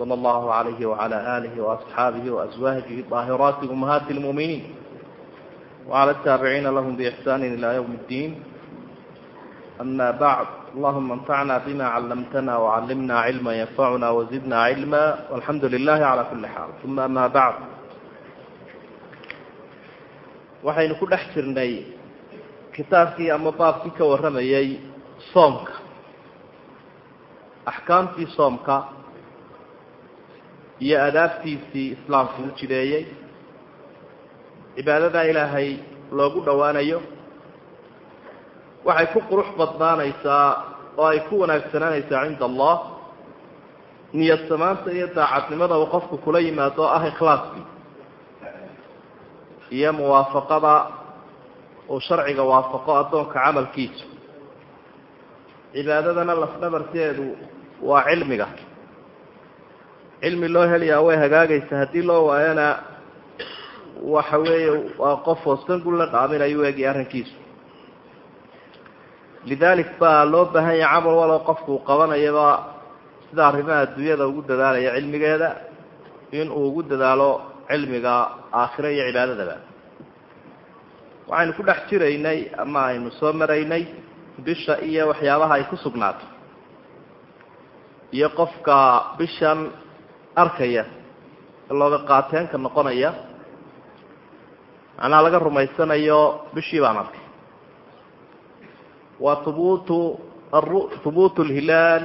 صلى الله عليه وعلى آله وأصحابه وأزواجه الطاهرات أمهات المؤمنين وعلى التابعين لهم بإحسان إلى يوم الدين أما بعد اللهم انفعنا بما علمتنا وعلمنا علما ينفعنا وزدنا علما والحمد لله على كل حال ثم أما بعد waxaynu ku dhex jirnay kitaabkii ama baabkii ka warramayay soomka axkaamtii soomka iyo adaabtiisii islaamku u jideeyey. Cibaadada ilaahay loogu dhowaanayo waxay ku qurux badnaanaysaa oo ay ku wanaagsanaanaysaa cinda allah. Niyad samaanta iyo daacadnimada uu qofku kula yimaado ah ikhlaaskii iyo muwaafaqada uu sharciga waafaqo addoonka camalkiisu cibaadadana lafdhabarteedu waa cilmiga cilmi loo helayaa way hagaagaysa haddii loo waayana waxa weeye waa qof hooskan gul la dhaaminayu eegi arrinkiisu. Lidaalik baa loo baahan yahay camal walow qofkuu qabanayaba sida arrimaha adduunyada ugu dadaalaya cilmigeeda in uu ugu dadaalo cilmiga aakhiro iyo cibaadadaba. Waxaynu ku dhex jiraynay ama aynu soo maraynay bisha iyo waxyaabaha ay ku sugnaato. Iyo qofka bishan arkaya looga qaateenka noqonaya macnaha laga rumaysanayo bishii baan arkay. Waa hubuutu hubuutu lhilaal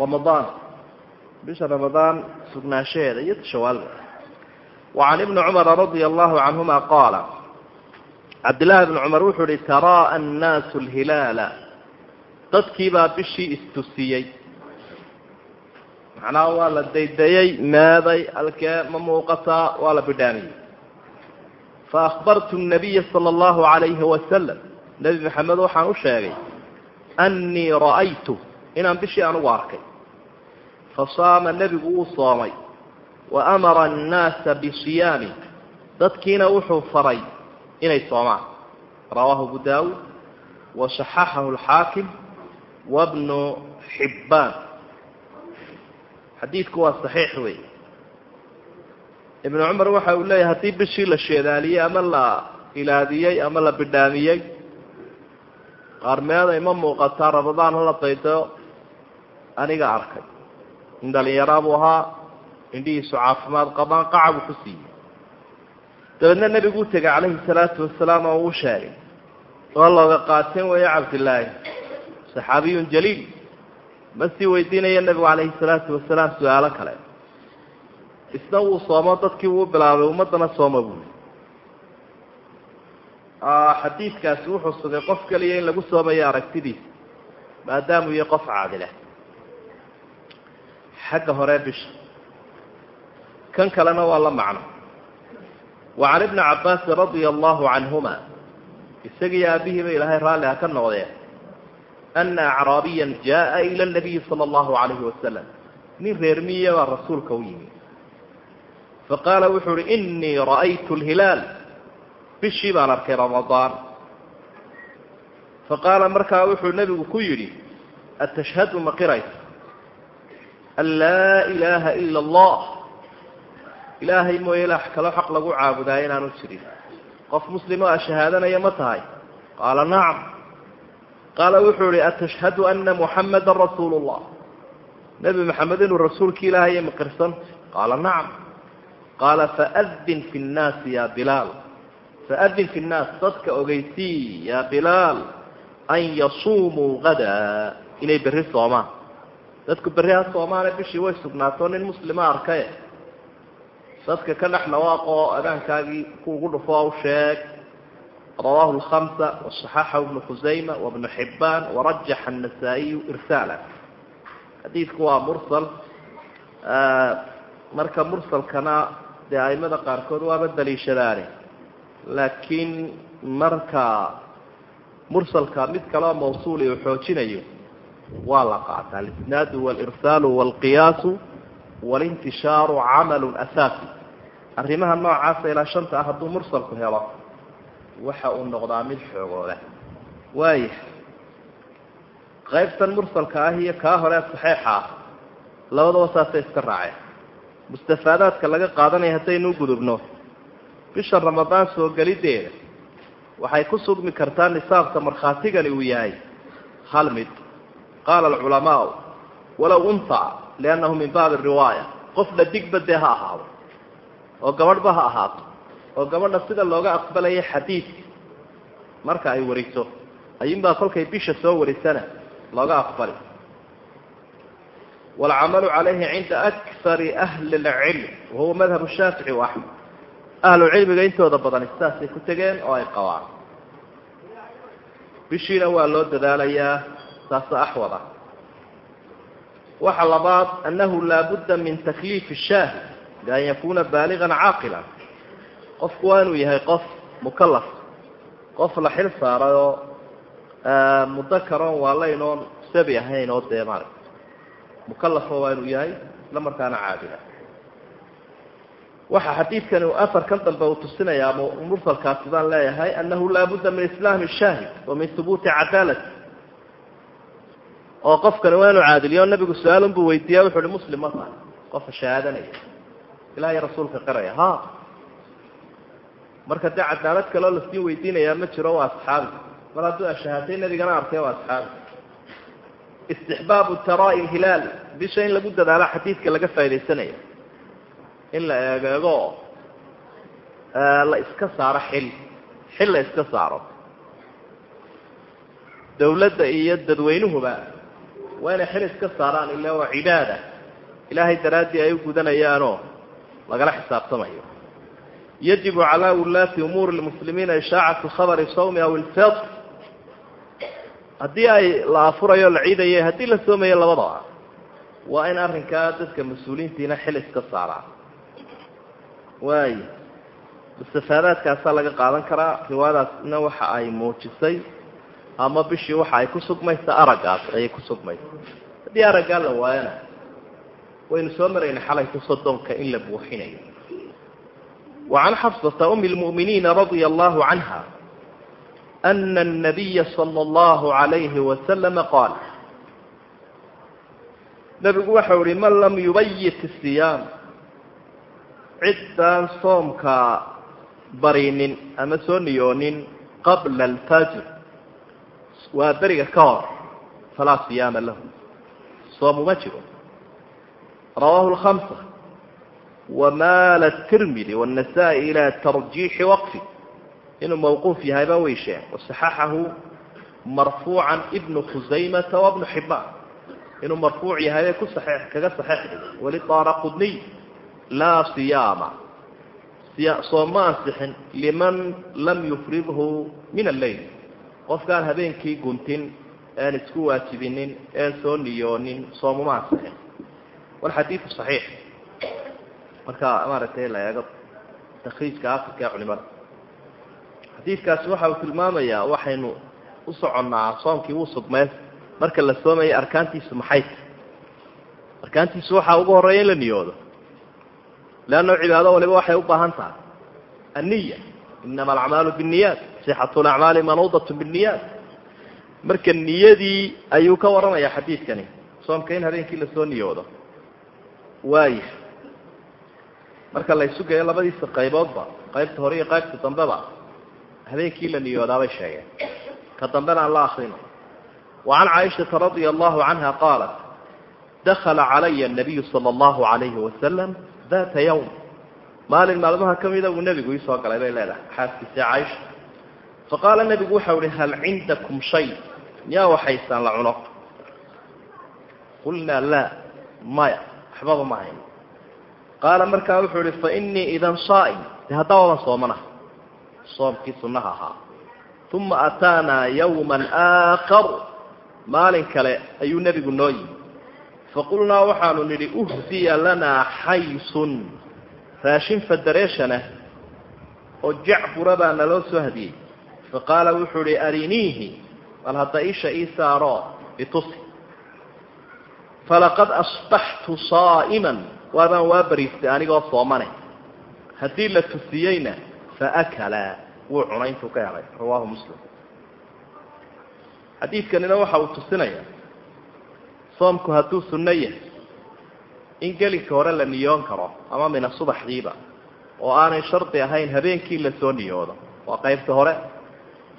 ramadaan. Bisha ramadaan sugnaanshaheeda iyo shawaalga wa can ibni cumara radia allahu canhuma qaala cabdillahi bni cumar wuxuu ihi taraa annaasu alhilaala. Dadkiibaa bishii istusiyey macnaha waa la daydayey meeday alkee ma muuqataa waa la bidhaamiyey fa akhbartu nabiya sala allahu calayhi wasalam nebi maxamed waxaan u sheegay annii ra'aytu inaan bishii anugu arkay. Fa saama nebigu wuu soomay wa amara annaasa bisiyaami dadkiina wuxuu faray inay soomaan. Rawaahu abu daawuud wa saxaxahu alxaakim wabnu xibbaan xadiidku waa saxiix wey. Ibnu cumar waxa uu leeyahay haddii bishii la sheedaaliyey ama la ilaadiyey ama la bidhaamiyey qaarmeeday ma muuqataa ramadaan hala daydayo aniga arkay. In dhalinyaraa buu ahaa indhihiisu caafimaad qabaan qacabuu ku siiyey. Dabeedna nebigu u tegay calayhi salaatu wasalaam oo uu sheegay waa looga qaateen weeye cabdillaahi saxaabiyun jaliil ma sii weydiinaya nebigu calayhi salaatu wasalaam su'aalo kale. Isna wuu soomo dadkii wuu bilaabay ummaddana sooma buuli xadiidkaasi wuxuu sugay qof keliya in lagu soomayo aragtidiisa maadaamuu yahay qof caadila xagga hore bisha. Kan kalena waa la macno. Wa can ibni cabbaasin radia allahu canhuma isagiiyo aabihiiba ilaahay raalli ha ka noqdeen ana acraabiyan jaءa ila nabiyi sala allahu calayhi wasalam nin reer miya baa rasuulka u yimi faqaala wuxuu uhi inii ra'aytu lhilaal bishii baan arkay ramadaan faqaala markaa wuxuu nebigu ku yidhi atashhadu ma qiraysa an laa ilaaha ila allah ilaahay mooye ilaah kaloo xaq lagu caabudaaya inaanu jirin qof muslimo a shahaadanaya ma tahay qaala wuxuu ihi atashhadu ana muxamada rasuulu llah nebi maxamed inuu rasuulki ilaahay ma qirsanta qaala nacam qaala faadin fi nnaasi ya bilaal faadin fi nnaas dadka ogeysii ya bilaal an yasuumuu gadaa inay berri soomaan dadku berri ha soomaane bishii way sugnaato nin muslima arkaye dadka ka dhex dhawaaqoo adaankaagii kuugu dhufo u sheeg rawaahu lhamsa wasaxaxahu ibnu khusayma wabnu xibaan warajaxa annasaa-iyu irsaala xadiidku waa mursal marka mursalkana dee aimada qaarkood waaba daliishadaane laakiin marka mursalka mid kaleo mawsuuli uu xoojinayo waa la qaataa alisnaadu walirsaalu walqiyaasu walintishaaru camalu asaasi arrimaha noocaasa ilaa shanta ah hadduu mursalku helo waxa uu noqdaa mid xoogooda waaya qaybtan mursalka ah iyo kaa hore saxeixa ah labadaba saasay iska raaceen. Mustafaadaadka laga qaadanaya haddaynu gudubno bisha ramadaan soo gelideeda waxay ku sugmi kartaa nisaabka markhaatigani uu yahay. Hal mid qaala alculamaau walow unta liannahu min baabi riwaaya qof dhadigba dee ha ahaado oo gabadhba ha ahaato oo gabadha sida looga aqbalaya xadiidka marka ay wariso ayuunbaa kolkay bisha soo warisana looga aqbali. Waalcamalu calayhi cinda akari ahli lcilm wahuwa madhabu shaafici wa ahlu cilmiga intooda badani sidaasay ku tegeen oo ay qabaan bishiina waa loo dadaalayaa saasa axwada waxa labaad annahu laa budda min takliifi shaahid bian yakuuna baaligan caaqilan qofku waa inuu yahay qof mukalaf qof la xil saarayoo muddo karoon waa laynoon sabi ahayn oo dee maarag mukalafo waa inuu yahay isla markaana caabila waxa xadiidkani afarkan dambe uu tusinayaa mursalkaas sidaan leeyahay annahu laa budda min islaami shaahid wa min hubuuti cadaalati oo qofkani waa inuu caadiliyo nabigu su'aalun buu weydiiya wuxu uhi muslim ma tahay qofka shahaadanaya ilahiy rasuulka qiraya ha marka dee cadaalad kaloo la sii weydiinayaa ma jiro waa asxaabi. Mar hadduu ashahaaday nabigana arkay waa asxaabi. Istixbaabu taraa-i hilaal. Bisha in lagu dadaalo xadiidka laga faa'idaysanayo. In la eegeego la iska saaro xil. Xil la iska saaro. Dawladda iyo dadweynuhuba waa inay xil iska saaraan ila waa cibaada. Ilaahay daraaddii ay u gudanayaanoo lagala xisaabtamayo yajibu calaa wulaati umuuri lmuslimiina ishaacatu khabari sawmi aw ilfitr haddii ay la afurayo la ciidayo haddii la soomayo labadaba waa in arrinkaa dadka mas'uuliyiintiina xil iska saaraan waayo mustafaadaadkaasaa laga qaadan karaa riwaayadaasna waxa ay muujisay ama bishii waxa ay ku sugmaysa araggaas ayay ku sugmaysa haddii araggaa la waayana waynu soo marayna xalayku soddonka in la buuxinayo wa can xafsata umi lmu'miniina radia allahu canha ana الnabiya salى اllahu عalayhi wasalama qaal nabigu waxau ihi man lam yubayit الsiyaam ciddaan soomka barinin ama soo niyoonin qabla alfajr waa beriga ka hor falaa siyaama lahu soomuma jiro rawaahu lkamsa wamaala tirmidi wاnnasaa-i ilaa tarjiixi waqfi inuu mawquuf yahayba weyshe wasaxaxahu marfuucan ibnu khusaymata wabnu xibaan inuu marfuuc yahay ku kaga saxeexday walidaara qudniy laa siyaama sooma ansixin liman lam yufridhu min alleyl qofkaan habeenkii guntin een isku waajibinin een soo niyoonin soomuma ansixin walxadiidu saxiix marka maaragtay la eego takriijka afrika ee culimada. Xadiidkaasi waxa uu tilmaamayaa waxaynu u soconnaa soomkii wuu sugmeen marka la soomaya arkaantiisu maxay? Tahy arkaantiisu waxaa ugu horreeya in la niyoodo. Leanna cibaado waliba waxay u baahan tahay. Anniya inama alacmaalu binniyaat sixatu lacmaali manuudatu binniyaat marka niyadii ayuu ka warramayaa xadiidkani. Soomka in habeenkii la soo niyoodo. Waaya marka la isu geeyo labadiisa qayboodba qaybta hore iyo qaybta dambeba habeenkii la niyoodaabay sheegeen ka dambena aan la akrino wa can caaishata radia allahu canha qaalat dakala calaya anabiyu sala allahu alayhi wasalam data yawm. Maalin maalmaha ka mida uu nebigu iisoo galay bay leedahay xaaskiisii caaisha. Faqaala nebigu waxau ihi hal cindakum shay? Miyaa waxaysaan la cuno. Qulnaa laa maya waxbaba ma hayno qaala markaa wuxuu ihi fa inii idan saa'im de haddaba wadan soomana. Soomkii sunnaha ahaa uma ataanaa yawman aakar maalin kale ayuu nebigu noo yimi faqulnaa waxaanu nidhi uhdiya lanaa xaysun. Raashin federeeshanah oo jacbura baa naloo soo hadiyey. Faqaala wuxuu ihi ariniihi. Bal hadda isha ii saaro itusi. Falaqad asbaxtu saa'iman waabaan waa bariistay anigoo soomane haddii la tusiyeyna faakala wuu cunay intuu ka helay rawaahu muslim xadiidkanina waxa uu tusinaya soomku hadduu sunno yahay in gelinka hore la niyoon karo ama mina subaxdiiba oo aanay shardi ahayn habeenkii la soo niyoodo waa qaybta hore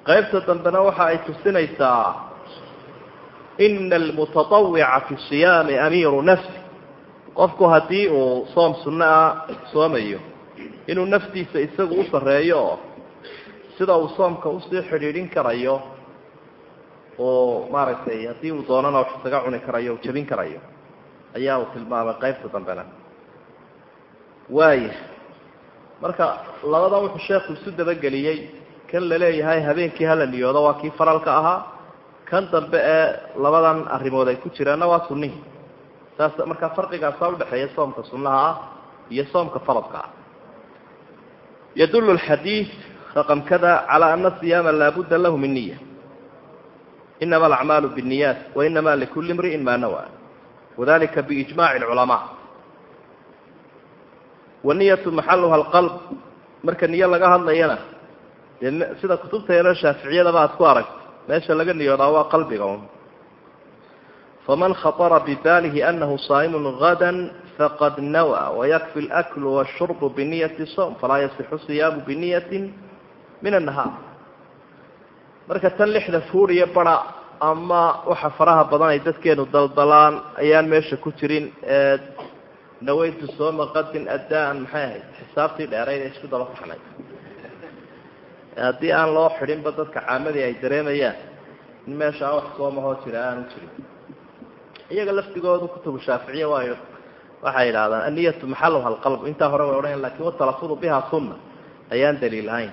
qaybta dambena waxa ay tusinaysaa ina almutatawica fi siyaami amiiru nafsi qofku haddii uu soom sunno ah soomayo inuu naftiisa isagu u sarreeyo oo sida uu soomka u sii xidhiidhin karayo oo maaragtay haddii uu doonana wax isaga cuni karayo u jabin karayo ayaa uu tilmaamay qaybta dambena. Waaya marka labadan wuxuu sheekhu isu dabageliyey kan la leeyahay habeenkii hala niyoodo waa kii faralka ahaa kan dambe ee labadan arrimood ay ku jiraanna waa sunnihii saas markaa farqigaasa udhexeeya soomka sunnaha ah iyo soomka faradka ah. Yadullu alxadiid raqam kada calaa ana siyaama laabudda lahu min niya inama alacmaalu biاniyaat wainama likulli imri'in maa nawa. Wadalika biijmaci alculamaa waniyatu maxaluha alqalb. Marka niyo laga hadlayana dee sida kutubteena shaaficiyadaba aad ku aragto meesha laga niyoodaa waa qalbiga un faman khaطra bibalihi anahu saaimu gada faqad nawa wayakfi اlakl washurb biniyati som falaa yasixu siyaamu biniyati min annahaar marka tan lixda fuuriya bara ama waxa faraha badan ay dadkeenu daldalaan ayaan meesha ku jirin nawaytu sooma qadin adaan maxay ahayd xisaabtii dheerayd ee isku daba faxnay haddii aan loo xidhinba dadka caamadii ay dareemayaan in iyaga laftigoodu kutubu shaaficiya waayo. Waxay yidhahdaan anniyatu maxaluha alqalb intaa hore way odhanayan laakiin watalafudu biha sunna. Ayaan daliil ahayn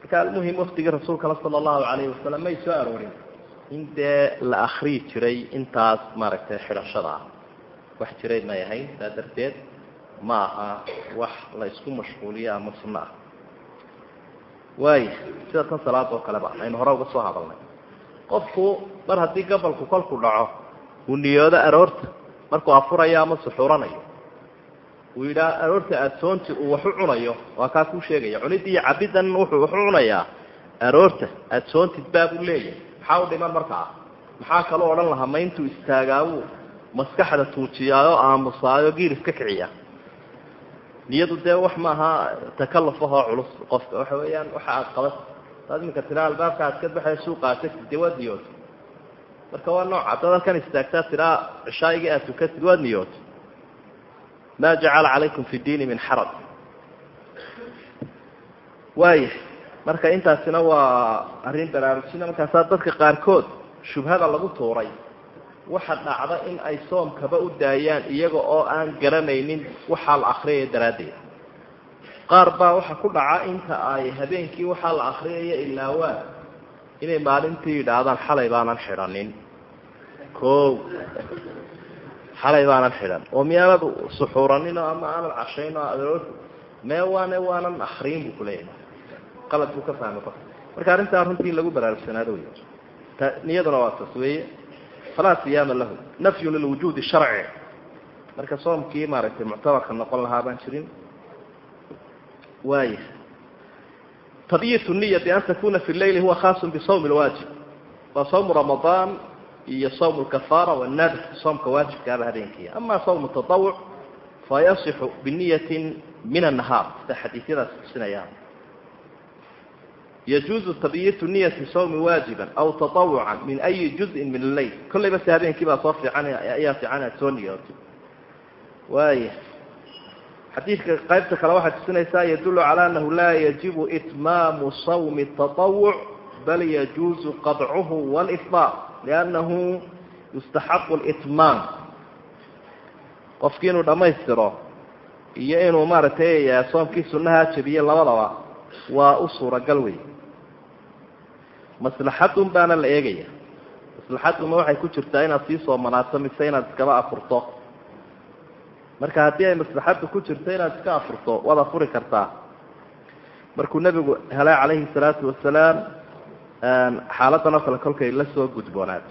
marka almuhim waftigii rasuulkana sala allahu calayhi wasalam may soo aroorin. In dee la akriyi jiray intaas maaragtay xidhashada. Ah wax jiray may ahayn saa darteed ma aha wax la isku mashquuliyo ama sunno ah. Waaya sida tan salaad oo kaleba aynu hore uga soo hadalnay. Qofku mar haddii gabalku kolku dhaco uu niyoodo aroorta. Markuu afurayo ama suxuranayo uu yidhaha aroorta aadsoonti uu wax u cunayo. Waa kaa kuu sheegaya. Cunidii iyo cabiddan wuxuu wax u cunayaa. Aroorta aadsoontid baabuu leeyahay maxaa u dhiman markaa? Maxaa kaloo odhan lahaa ma intuu istaagaabuu maskaxda tuujiyaayo aamusaayo giir iska kiciya. Niyadu dee wax maaha takaluf ahoo culus. Qofka waxa weeyaan waxa aad qabat saad iminka tiraa albaabka aad ka baxay suuqaa tagtid dee waad niyooto marka waa nooc haddaad halkan istaagtaa tiraa cishaaigii aad tukatid waad niyooto ma jacala calaykum fi diini min xaraj waaya marka intaasina waa arrin baraarujina markaasaa dadka qaarkood shubhada lagu tuuray waxa dhacda in ay soomkaba u daayaan iyaga oo aan garanaynin waxaa la akriyaya daraaddeed. Qaar baa waxa ku dhaca inta ay habeenkii waxaa la akriyaya ilaawaa inay maalintii yidhaahdaan xalay baanan xidhanin ko xalay baanan xidhan. Oo miyaanad suxuuraninoo ama aanad cashaynoo aroor mee waane waanan akriyin buu kuleeyahay qalad buu ka fahmay qof marka arrintaa runtii in lagu baraarugsanaado wey niyaduna waa taas weeye. Falaa siyaama lahu. Nafyun lilwujuudi sharci. Marka soomkii maaragtay muctabarka noqon lahaa baan jirin waaya tabyit niya bian takuna fi leyli huwa khaasun bisawmi lwaajib waa sawmu ramadaan iyo sawm lkafaara wanadr soomka waajibkaaba habeenkiia ama sawm tatawuc fayasixu biniyatin min annahaar sida xadiisyadaas tusinayaan yajuuzu tabyiitu niyati sawmi waajiban aw tatawucan min ayi juzin min alleyl kollayba se habeenkii baa soo fiican ayaa fiican aad soo niyooto waaya xadiidka qaybta kale waxay tusinaysaa yadullu calaa anahu laa yajibu itmaamu sawmi tatawuc bal yajuuzu qadcuhu wlifbaar liannahu yustaxaqu litmaam qofkii inuu dhammaystiro iyo inuu maaragtay soomkii sunnahaa jebiye labadaba waa u suuragal wey maslaxadun baana la eegaya. Maslaxaduma waxay ku jirtaa inaad sii soomanaato mise inaad iskaba afurto marka haddii ay maslaxaddu ku jirto inaad iska afurto waad afuri kartaa. Markuu nebigu helay calayhi salaatu wasalaam xaaladan oo kale kolkay la soo gudboonaad.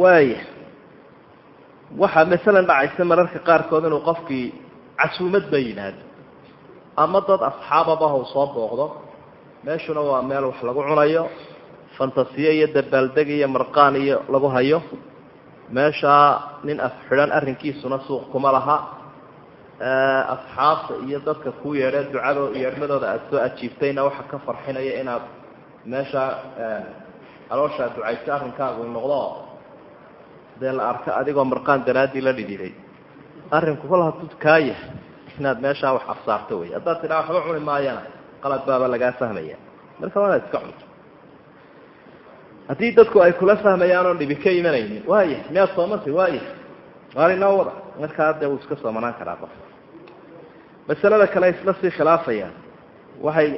Waaya waxaa masalan dhacaysa mararka qaarkood inuu qofkii casuumad ba yidhaahdo ama dad asxaababah uu soo booqdo. Meeshuna waa meel wax lagu cunayo fantasiyo iyo dabaaldeg iyo marqaan iyo lagu hayo meeshaa nin afxidhan arrinkiisuna suuq kuma laha. Asxaabta iyo dadka ku yeedhee ducado yeedhmadooda aada soo ajiibtayna waxa ka farxinaya inaad meeshaa alooshaa ducayso arrinkaagu noqdo dee la arko adigoo marqaan daraaddii la dhidhiday arrinku kol hadduu kaa yahay inaad meeshaa wax afsaarto wey haddaad tidhaa waxba cuni maayana qalad baaba lagaa fahmaya marka waa inaad iska cunto haddii dadku ay kula fahmayaan oon dhibi ka imanaynin waaya miyaad soomantay waaya waal inoo wada. Markaa dee wuu iska soomanaan karaa qof. Masalada kale isla sii khilaafayaan. Waxay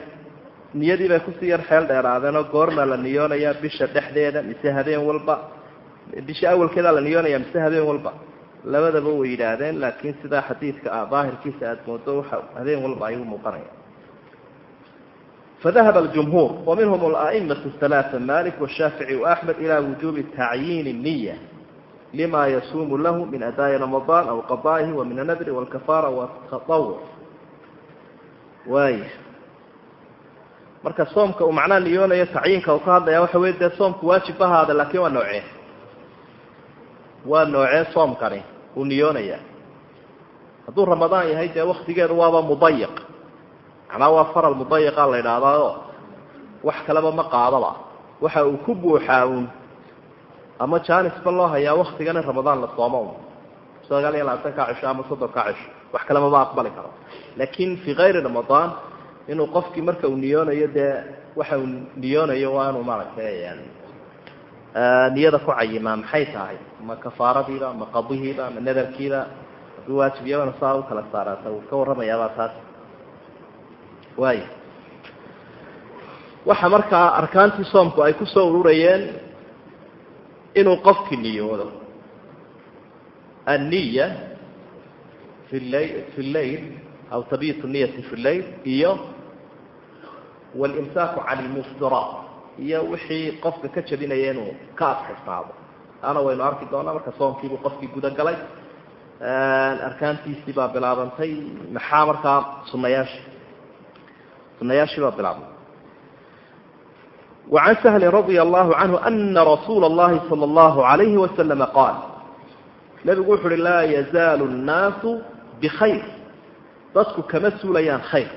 niyadii bay ku sii yar xeel dheeraadeenoo goorma la niyoonayaa bisha dhexdeeda mise habeen walba. Bisha awalkeedaa la niyoonaya mise habeen walba. Labadaba way yidhaahdeen laakiin sidaa xadiidka ah daahirkiisa aada moodo waxa habeen walba ayuu muuqanaya wa minhum ala'imatu halaaa malik washaafici waaxmed ila wujubi tacyiini niya lima yasuumu lahu min adaa'i ramadaan aw qadaa'ihi wa min anadri walkafaara watatawuc waaya marka soomka uu macnaha niyoonayo tacyiinka uu ka hadlaya waxa wey dee soomku waajib bahaada laakiin waa noocee waa noocee soomkani uu niyoonaya hadduu ramadaan yahay dee waktigeedu waaba mudayiq macnaa waa faral mudayiqa la idhaahdaao wax kaleba ma qaadaba. Waxa uu ku buuxaa uun ama jaanisba loo hayaa waktigan in ramadaan la soomo un. Sagaal iyo labaatan kaa cisho ama soddon kaa cisho wax kalema ma aqbali karo. Laakin fii kayri ramadaan inuu qofkii marka uu niyoonayo dee waxa uu niyoonayo waa inuu maaragtay niyada ku cayimaa maxay tahay? Ma kafaaradiiba ma qadihiiba ma nadarkiiba hadduu waajib iyagana saa u kala saaraata wuu ka warramayaabaa taas waaya waxa markaa arkaantii soomku ay ku soo ururayeen inuu qofkii niyoodo. Anniya fi layl fi llayl aw tabiitu niyati fi llayl iyo walimsaaku can ilmuftiraat iyo wixii qofka ka jabinaya inuu ka adkaysnaado ana waynu arki doonaa marka soomkiibuu qofkii gudagalay arkaantiisii baa bilaabantay maxaa markaa sunayaashii sunayaashii baa bilaabmay. Wacan sahlin radia allahu canhu ana rasuula allahi sala allahu alayhi wasalama qaal. Nebigu wuxu uhi laa yazaalu nnaasu bikhayr dadku kama suulayaan khayr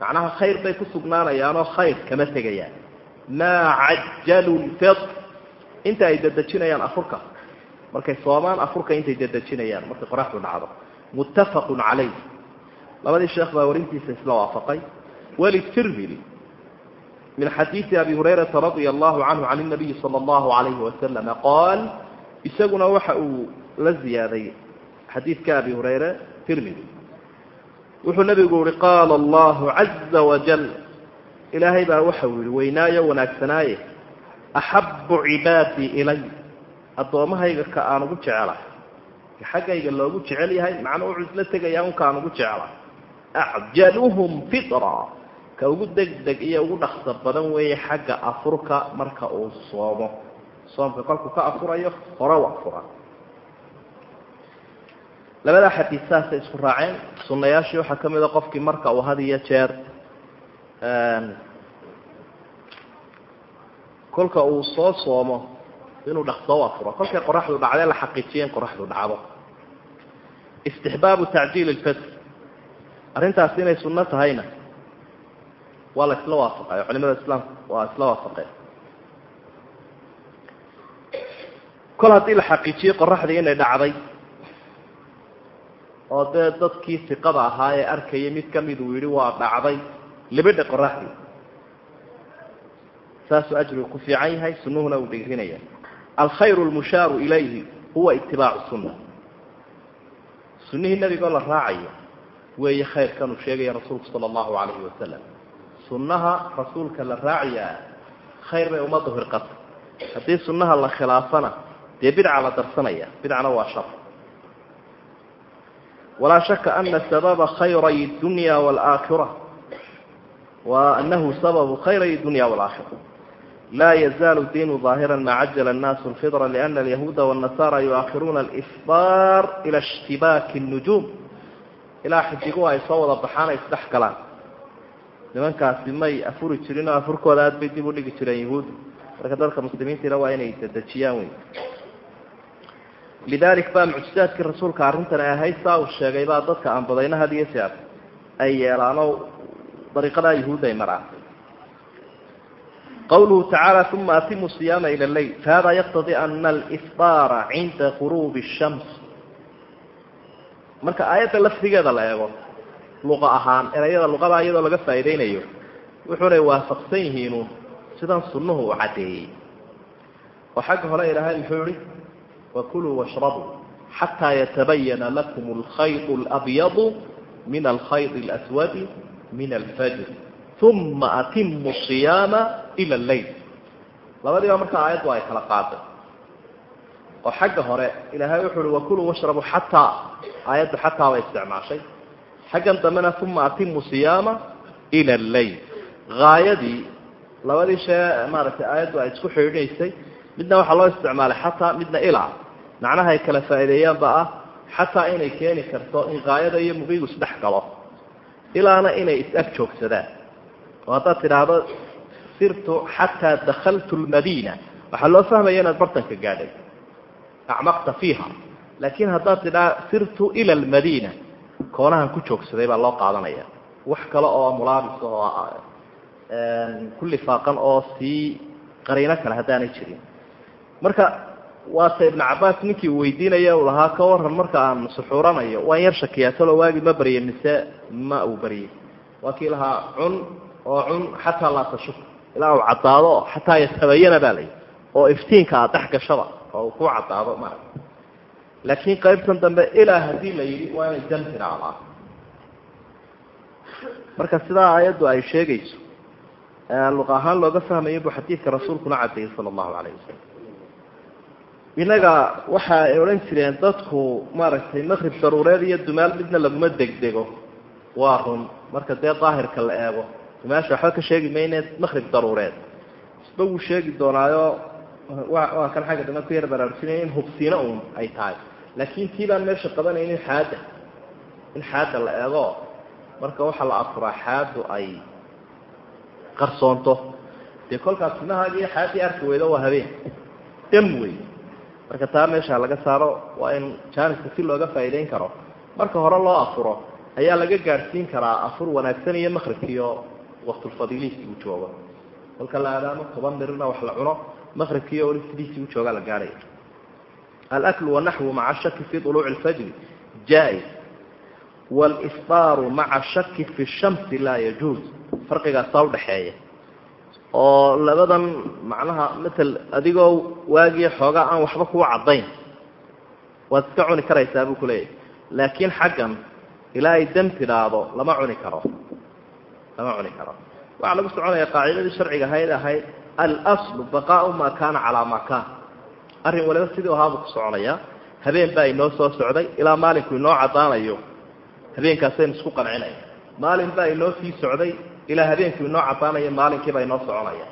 macnaha khayr bay ku sugnaanayaanoo khayr kama tegayaan. Maa cajalu lfid inta ay dadejinayaan afurka. Markay soomaan afurka intay dadejinayaan markay qoraxdu dhacdo. Muttafaqun calayh labadii sheekh baa warintiisa isla waafaqay walitirmidi min xadiidi abi hurayrata radia allahu canhu can nabiyi sala allahu alayhi wasalama qaal isaguna waxa uu la ziyaaday xadiidka abi hurayre tirmidi wuxuu nabigu yihi qaala allahu caza wajal ilaahay baa waxau yihi weynaayo wanaagsanaaye axabu cibaadii ilay addoommahayga ka aan ugu jecelahay xaggayga loogu jecel yahay macna wuxuu isla tegayaa un ka aan ugu jecelahay acjaluhum fitra ka ugu degdeg iyo ugu dhakso badan weeye xagga afurka marka uu soomo. Soomka kolkuu ka afurayo hore u afura. Labadaa xadiid saasay isku raaceen. Sunayaashii waxaa ka mid a qofkii marka uu had iyo jeer kolka uu soo soomo inuu dhakso u afuro. Kolkay qoraxdu dhacdee la xaqiijiya in qoraxdu dhacdo. Istixbaabu tacjiil lfitr arrintaasi inay sunno tahayna waa la isla waafaqay culimada islaamku waa isla waafaqeen kol haddii la xaqiijiyey qoraxdii inay dhacday oo dee dadkii siqada ahaa ee arkayay mid ka mid uu yihi waa dhacday libidha qoraxdii saasuu ajrigu ku fiican yahay sunuhuna uu dhiirinaya alkhayru lmushaaru ilayhi huwa itibaacu sunna sunnihii nebigoo la raacayo weeye khayrkan uu sheegaya rasuulku sala allahu calayhi wasalam sunnaha rasuulka la raacayaa khayr bay ummaddu hirqata haddii sunnaha la khilaafana dee bidca la darsanaya bidcana waa shar walaa shaka ana sababa khayray dunya waalaakhira wa anahu sababu khayray dunya waalaakhira laa yazaalu diinu ظaahira ma cajala الnaasu اlfidra liana alyahuuda wالnasara yuakhiruuna alifطaar ila اshtibaaki الnujuum ilaa xidigu ay soo wada baxaan ay isdhex galaan nimankaasi may afuri jirinoo afurkooda aad bay dib u dhigi jireen yuhuuddu marka dadka muslimiintiina waa inay dadejiyaan wey. Lidalik baa mucjizaadkii rasuulka arrintan ahayd saa uu sheegay baa dadka aan badayna had iyo jeer ay yeelaanoo dariiqadaa yuhuudda ay maraan. Qawluhu tacaala uma atimu siyaama ila lleyl fahada yaqtadii ana alifbaara cinda guruubi shams marka aayadda lafdigeeda la eego luqa ahaan erayada luqada iyadoo laga faa'iidaynayo wuxuunay waafaqsan yihiinuun sidan sunnuhu u caddeeyey. Oo xagga hore ilaahay muxuu ihi wakuluu washrabuu xataa yatabayana lakum alkhaydu alabyadu min alkhayd alaswadi min alfajr uma atimu siyaama ila alleyl labadiiba markaa aayaddu ay kala qaaday oo xagga hore ilaahay wuxuu uhi wakuluu washrabuu xataa aayaddu xataa bay isticmaashay xaggan dambena uma atimu siyaama ila alleyl haayadii labadii shee maaragtay aayaddu ay isku xidhiidhaysay midna waxaa loo isticmaalay xataa midna ilaa. Macnaha ay kala faa'iideeyaanba ah xataa inay keeni karto in haayada iyo mubigu isdhex galo. Ilaana inay is-ag joogsadaan. Oo haddaad tidhaahdo sirtu xataa dakaltu lmadiina waxaa loo fahmaya inaad bartanka gaadhay. Acmaqta fiiha. Laakiin haddaad tidhaa sirtu ila almadiina koonahan ku joogsaday baa loo qaadanaya. Wax kale oo mulaabis oo kulli faaqan oo sii qariino kale haddaanay jirin. Marka waata ibnu cabaas ninkii weydiinaya u lahaa ka waran marka aan suxuuranayo waan yar shakiyaa talo waagi ma baryay mise ma uu baryay waa kii lahaa cun oo cun xataa laa tashuk ilaa uu caddaado xataa yatabayana baa layihi oo iftiinka aad dhex gashaba oo uu ku caddaado ma laakiin qaybtan dambe ilaa haddii la yidhi waa inay dam tiraacdaa marka sidaa aayaddu ay sheegayso luq ahaan looga fahmayo buu xadiidka rasuulkuna caddeeyey sala allahu calayh wasalam innaga waxa ay odhan jireen dadku maaragtay maqrib daruureed iyo dumaal midna laguma degdego. Waa run. Marka dee daahirka la eego. Dumaasha waxba ka sheegi mayne maqrib daruureed. Isba wuu sheegi doonaayo waa kan xagga dambe ku yar baraarujinaya in hubsiino uun ay tahay laakiin tii baan meesha qabanaynin xaadda in xaadda la eego. Marka waxaa la afuraa xaaddu ay qarsoonto. Dee kolkaas sunahaaga iyo xaaddii arki weydo waa habeen. Dam wey. Marka taa meesha laga saaro waa in jaaniska si looga faa'iidayn karo. Marka hore loo afuro ayaa laga gaadhsiin karaa afur wanaagsan iyo maqribkiiyo waktulfadiilihiisi uu joogo. Kolka la aadaamo toban mirina wax la cuno maqribkiiyo weli sidiisii u joogaa la gaadhaya alaklu wanaxwu maca shaki fi uluuci اlfajri jaa-is wاlifطaaru maca shaki fi shamsi laa yajuuz farqigaasaa udhaxeeya oo labadan macnaha matal adigoo waagiyo xoogaa aan waxba kuu caddayn waad iska cuni karaysaa buu kuleeyahay laakiin xaggan ilaa ay dam tidhaahdo lama cuni karo lama cuni karo waxaa lagu soconaya qaacidadii sharciga ahayd ahayd alslu baqaau maa kaana calaa maa kaan arrin waliba sidii ahaabuu ku soconaya. Habeen baa inoo soo socday ilaa maalinku inoo caddaanayo. Habeenkaasaynu isku qancinaya maalin baa inoo sii socday ilaa habeenku inoo caddaanayo maalinkiibaa inoo soconaya.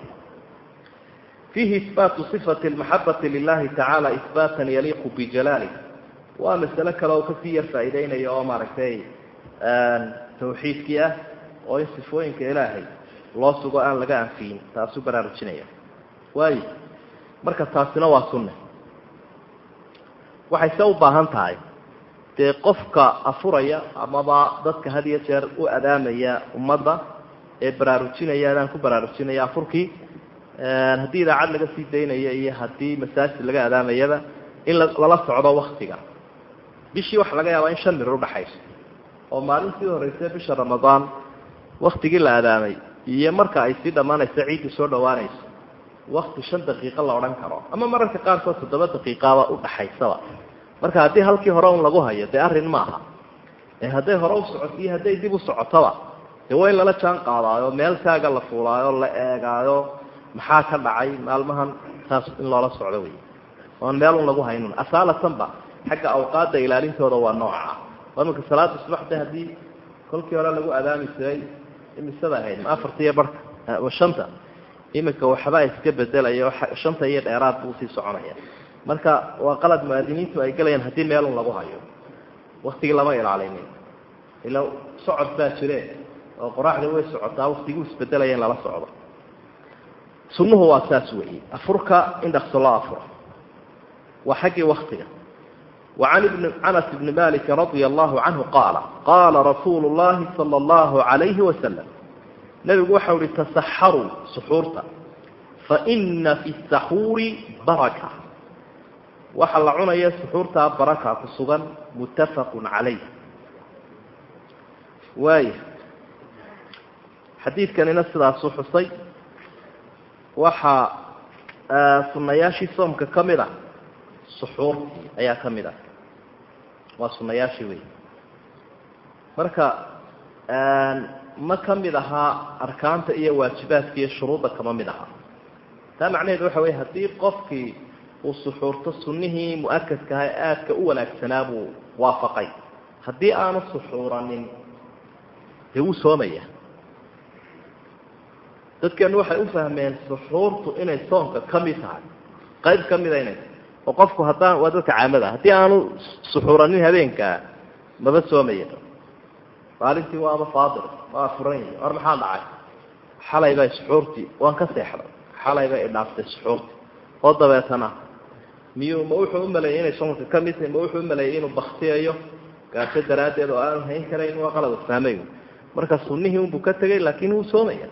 Fiihi isbaatu sifati lmaxabati lilahi tacaala isbaatan yaliiqu bijalaalih waa masale kale oo ka sii yar faa'iideynaya oo maaragtay tawxiidkii ah oo in sifooyinka ilaahay loo sugo aan laga anfiyin taasuu baraarujinaya waayo marka taasina waa sunne. Waxay se u baahan tahay dee qofka afuraya amaba dadka had iyo jeer u adaamaya ummadda ee baraarujinaya adaan ku baraarujinaya afurkii haddii idaacad laga sii daynaya iyo haddii masaajid laga adaamayaba in lala socdo waktiga bishii waxaa laga yaabaa in shan mirir udhaxayso oo maalintii horreysay bisha ramadaan waktigii la adaamay iyo marka ay sii dhammaanayso ciiddii soo dhawaanayso wakti shan daqiiqo la odhan karo. Ama mararka qaarkood toddoba daqiiqaba udhaxaysaba marka haddii halkii hore un lagu hayo dee arrin maaha. Hadday hore u socoto iyo hadday dib u socotaba dee waa in lala jaan qaadaayo meel la fuulaayo la eegaayo maxaa ka dhacay maalmahan saas in loola socdo wey oon meelun lagu haynun asaalatanba xagga awqaadda ilaalintooda waa nooca. Oo salaada subaxda haddii kolkii hore lagu adaami jiray imisada ahayd ma afarta iyo barka shanta imika waxbaa iska bedelaya shanta iyo dheeraad buu sii soconaya. Marka waa qalad muadiniintu ay galayaan haddii meelun lagu hayo. Waktigii lama ilaalinin ila socod baa jire oo qoraxda way socotaa waktigu isbedelaya in lala socdo. Sunnuhu waa saas weeye. Afurka in dhaqso loo afuro. Waa xaggii waktiga wacan ibn canas ibni malik radia allahu canhu qaala qaala rasuulu llahi sala allahu calayhi wasalam nabigu waxa uhi tasaxaruu suxuurta faina fi saxuuri baraka. Waxaa la cunaya suxuurtaa baraka ku sugan muttafaqu calayh. Waaya xadiidkanina sidaasuu xusay. Waxaa sunayaashii soomka ka mid ah suxuur ayaa ka mid ah. Waa sunayaashii wey marka ma ka mid ahaa arkaanta iyo waajibaadka iyo shuruudda kama mid ahaa taa macnaheedu waxa wey haddii qofkii uu suxuurto sunnihii mu'akadka aha ee aadka u wanaagsanaa buu waafaqay. Haddii aanu suxuuranin dee wuu soomaya. Dadkeenu waxay u fahmeen suxuurtu inay soomka ka mid tahay qayb ka mida inay oo qofku haddaan waa dadka caamada. Haddii aanu suxuuranin habeenkaa maba soomaya maalintii waaba faadir waa furan yahi war maxaa dhacay? Xalay bay suxuurtii waan ka seexday. Xalay bay idhaaftay suxuurtii oo dabeetana miyuu ma wuxuu u maleeyay inay soomka ka mid tahay ma wuxuu u maleeyay inuu baktiyayo gaajo daraaddeed oo aanu hayn karayn waa qalad fahmay marka sunnihii unbuu ka tegay laakiin wuu soomaya.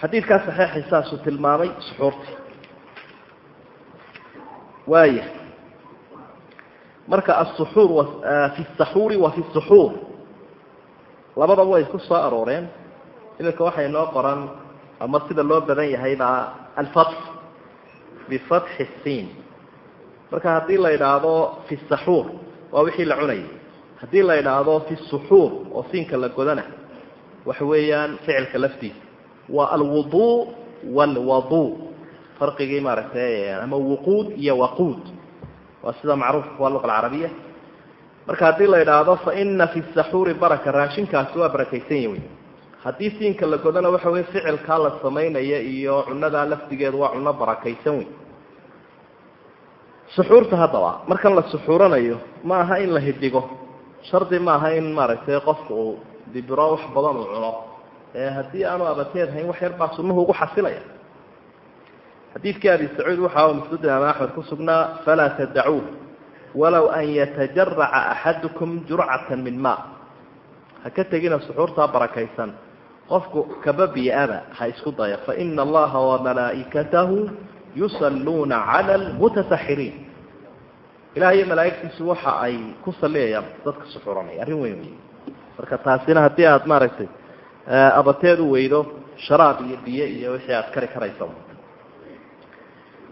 Xadiidkaa saxiixay saasuu tilmaamay suxuurtii waaya marka asuxuur fi saxuuri wa fi suxuur labadaba way ku soo arooreen. Iminka waxay noo qoran ama sida loo badan yahaybaa alfatx bifatxi siin. Marka haddii la idhaahdo fi saxuur waa wixii la cunayay. Haddii la idhaahdo fi suxuur oo siinka la godana waxa weeyaan ficilka laftiisa. Waa alwudu waalwadu farqigii maaragtay ama wuquud iyo waquud waa sida macruufka waa luqa alcarabiya marka haddii la idhaahdo fa ina fi saxuuri baraka raashinkaasi waa barakaysan wey haddii siinka la godana waxa wey ficilkaa la samaynaya iyo cunadaa laftigeedu waa cuno barakaysan wey suxuurta haddaba markan la suxuuranayo ma aha in la hidigo. Shardi ma aha in maaragtay qofka uu dibiro wax badan uu cuno. Ee haddii aanu abateed hayn wax yar baa sunnuhu ugu xasilaya xadiidkii abi sacuud waxa u musnad imaam axmed ku sugnaa falaa tadacuuh walow an yatajaraca axadukum jurcata min ma. Ha ka tegina suxuurtaa barakaysan. Qofku kababiya-aba ha isku daya faina allaha wamalaa'ikatahu yusalluuna cala almutasaxiriin ilaah iyo malaa'igtiisu waxa ay ku saliyayaan dadka suxuuranaya. Arrin weyn wey marka taasina haddii aada maaragtay abateed u weydo sharaab iyo biyo iyo wixii aad kari karaysa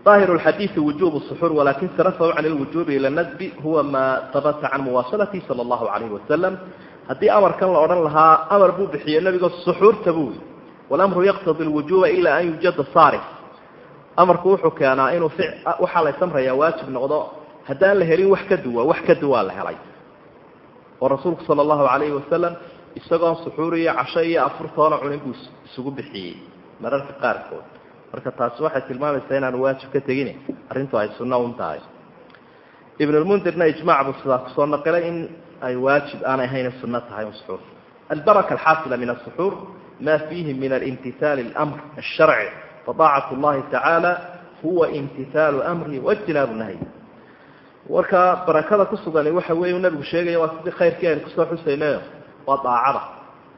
ظاهر الحديث وجوب السحور ولكن صرفه عن الوجوب إلى الندب هو ما ثبت عن مواصلته صلى الله عليه وسلم هدي أمر كان لأوران لها أمر بو بحي النبي السحور تبوي والأمر يقتضي الوجوب إلا أن يوجد صارف أمر كوحو كان إنه فع وحال يسمر يا واجب نقضاء هدان لهلين وحكدوا وحكدوا لهلي ورسولك صلى الله عليه وسلم isagoo suxuuriya casho iyo afurtoona cunin buu isugu bixiyey mararka qaarkood marka taasi waxay tilmaamaysaa inaan waajib ka tegin arrintu ay sunno un tahay. Ibnulmundirna ijmac buu sidaa ku soo naqilay in ay waajib aanay ahayn sunno tahay suxuur. Albaraka alxaasila min asuxuur ma fiihi min alimtithaali اlamr alsharci fadaacatu اllahi tacaala huwa imtithaalu amri waijtinaabu nahyi marka barakada ku sugani waxa weeye nabigu sheegaya waa sidii khayrkii aynu ku soo xusaynayo waa daacada.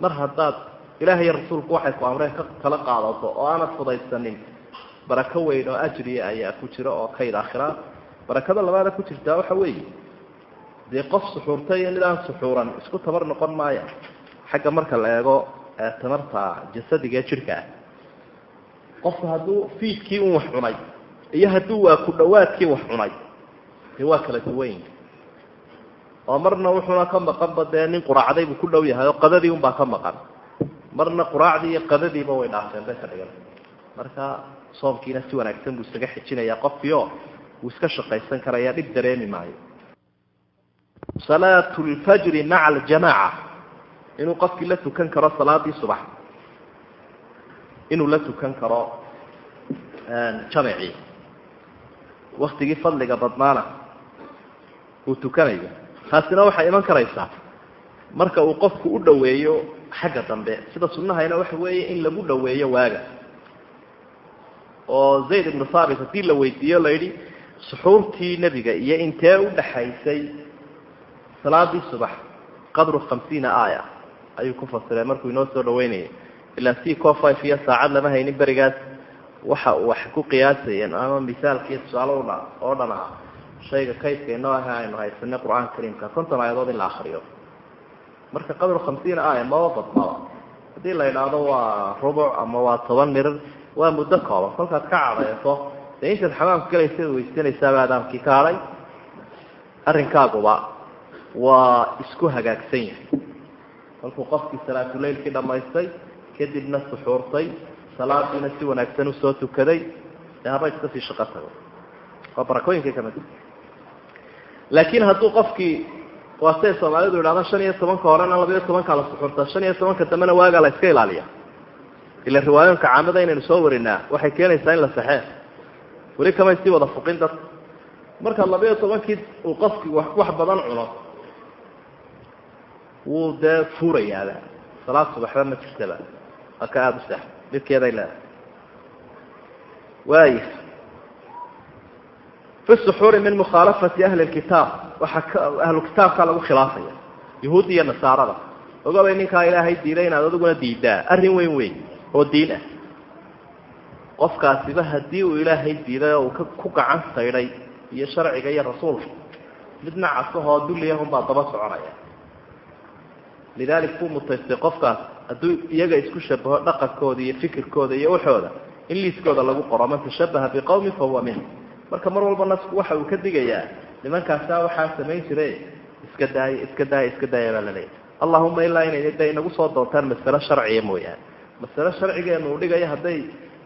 Mar haddaad ilaah iyo rasuulku waxay ku amreen ka kala qaadato oo aanad fudaysanin. Barako weyn oo ajriya ayaa ku jira oo kayd aakhira. Barakada labaada ku jirtaa waxa weeye. Dee qof suxuurta iyo mid aan suxuuran isku tabar noqon maaya xagga marka la eego tamarta jasadiga ee jidhka ah qofku hadduu fiidkii un wax cunay iyo hadduu waa ku dhawaadkii wax cunay dee waa kala duwayn oo marna wuxuuna ka maqanba dee nin quraacday buu ku dhow yahay oo qadadii unbaa ka maqan marna quraacdii iyo qadadiiba way dhaafeen bay ka dhigan. Marka soomkiina si wanaagsan buu isaga xijinayaa qofkii oo wuu iska shaqaysan karaya dhib dareemi maayo. Salaatu lfajri maca aljamaaca inuu qofkii la tukan karo salaadii subax. Inuu la tukan karo jamacii. Waktigii fadliga badnaana uu tukanayo taasina waxay iman karaysaa. Marka uu qofku u dhoweeyo xagga dambe sida sunnahayna waxa weeye in lagu dhoweeyo waaga. Oo zayd ibnu thaabit haddii la weydiiyo la yidhi suxuurtii nebiga iyo intee u dhaxaysay salaadii subax qadru khamsiina aaya. Ayuu ku fasiray markuu inoo soo dhaweynayay ilaa c co five iyo saacad lama haynin berigaas. Waxa wax ku qiyaasayeen ama misaalkii tusaale oo dhan ah shayga kaydka inoo aha aynu haysanay qur'aanka kariimka konton aayadood in la akriyo marka qadru khamsiina aaya maba badnaba haddii la idhaahdo waa rubuc ama waa toban mirir waa muddo kooban. Kolkaad ka cadayso dee intaad xamaamka galaysa weysanaysaaba adaamkii ka hadhay. Arrinkaaguba waa isku hagaagsan yahay. Kolkuu qofkii salaatuleylkii dhammaystay kadibna suxuurtay salaadiina si wanaagsan u soo tukaday dee haba iska sii shaqo tago. Waa barakooyinkay ka mid laakiin hadduu qofkii waa siday soomaalidu idhahdo shan iyo tobanka horena labayo tobankaa la suxuurtaa shan iyo tobanka dambena waagaa la iska ilaaliya ila riwaayooyinka caamada inaynu soo warinaa waxay keenaysaa in la saxee weli kamay sii wada fuqin dadka marka labayo tobankii uu qofkii wax badan cuno wuu dee fuurayaaba salaad subaxba ma jirtaba waa ka aada u sax dhibkeeday leedahay waaya fi suxuuri min mukhaalafati ahli lkitaab waxaa ahlu kitaabkaa lagu khilaafaya yahuudda iyo nasaarada ogabay ninkaa ilaahay diiday inaad adiguna diidaa arrin weyn weyn oo diin ah qofkaasiba haddii uu ilaahay diiday oo uu ku gacan saydhay iyo sharciga iyo rasuulka midna casahoo dulliyahunbaa daba soconaya lidaalik buu mutaystay qofkaas hadduu iyaga isku shabaho dhaqankooda iyo fikirkooda iyo waxooda in liiskooda lagu qoro man tashabaha biqawmin fahuwa minhu marka mar walba nasku waxa uu ka digayaa nimankaasaa waxaa samayn jire iska daaya iska daaya iska daaya baa la leeyahy allahuma ilaa inay de inagu soo doontaan masale sharciya mooyaane. Masale sharcigeenu uu dhigayo hadday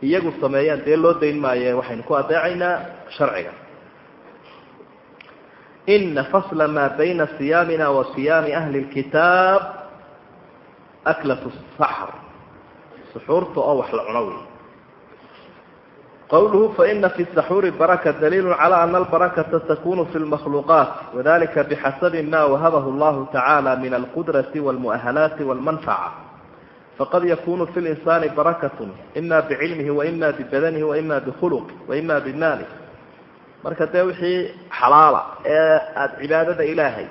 iyagu sameeyaan dee loo dayn maaye waxaynu ku adeecaynaa sharciga. Ina fasla maa bayna siyaamina wa siyaami ahli lkitaab aklatu saxr suxuurta oo wax la cuno wey qawluhu faina fi saxuuri baraka daliilu cala ana albarakata takunu fi lmakhluuqaat wadalika bixasabi ma wahabahu allahu tacaala min alqudrati walmu'ahalaati walmanfaca faqad yakunu fi linsaani barakatu ima bicilmihi waima bibadanihi waima bikhuluqi waima bimaalih marka dee wixii xalaala ee aada cibaadada ilaahay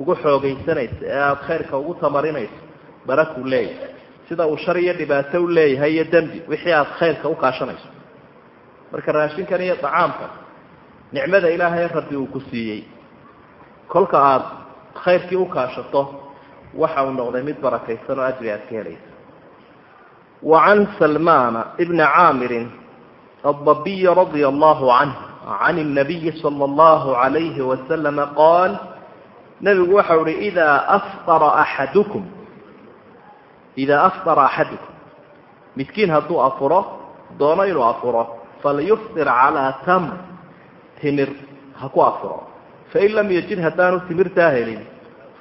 ugu xoogaysanayso ee aada khayrka ugu tamarinayso barakuu leeyahay sida uu shar iyo dhibaato u leeyahay iyo dembi wixii aada khayrka u kaashanayso marka raashinkan iyo dacaamkan nicmada ilaahay rabbi uu ku siiyey kolka aada khayrkii u kaashato waxa uu noqday mid barakaysan oo ajri aad ka helaysa wa can salmaana bni caamirin addabiy radia allahu canh can الnabiyi salى اllahu عalayhi wasalama qaal nebigu waxau uhi idaa afطara axadukum idaa afطara axadukum midkiin hadduu afuro doono inuu afuro falyufir calaa tamr timir ha ku afuro fain lam yajid haddaanu timirtaa helin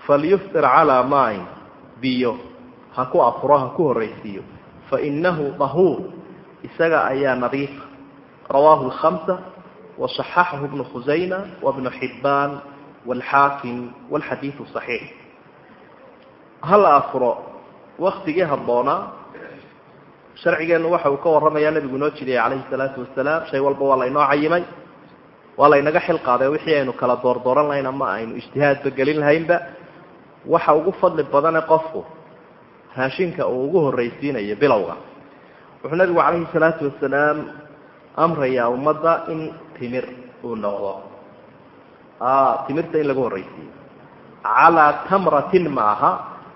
falyuftir calaa maain biyo ha ku afuro ha ku horraysiiyo fainahu dahuur isaga ayaa nadiifa rawaahu alkhamsa wasaxaxahu bnu khusayna wabnu xibbaan waalxaakim waalxadiidu saxiix ha la afuro waktigii habboonaa sharcigeennu waxa uu ka warramayaa nabigu inoo jidiyay calayhi salaatu wasalaam shay walba waa laynoo cayimay waa laynaga xil qaaday wixii aynu kala doordooran lahayn ama aynu ijtihaadba gelin lahaynba. Waxa ugu fadli badane qofku raashinka uu ugu horraysiinayo bilowga. Wuxuu nabigu calayhi salaatu wasalaam amrayaa ummadda in timir uu noqdo. Timirta in lagu horraysiiyo. Calaa tamratin maaha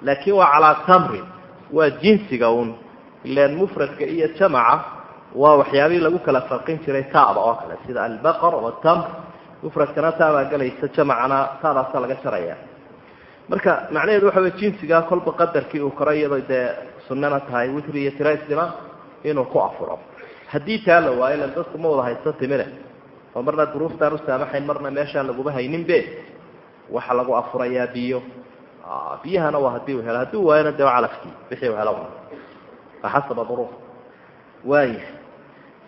laakiin waa calaa tamrin waa jinsiga uun ilaan mufradka iyo jamaca waa waxyaabihii lagu kala farqin jiray taada oo kale sida albaqar watamr mufradkana taabaa gelaysa jamacana taadaasaa laga jaraya marka macnaheedu waxa wey jinsigaa kolba qadarkii uu koro iyadoo dee sunnana tahay witri iyo tira islima inuu ku afuro. Haddii taa la waayo lan dadku ma wada haysto timire oo marna duruuftaan u saamaxayn marna meeshaan laguma hayninbe waxa lagu afurayaa biyo. Biyahana waa haddii uu helo. Haddii u waayona de calafkii wixii u helo xasaba duruuf waaya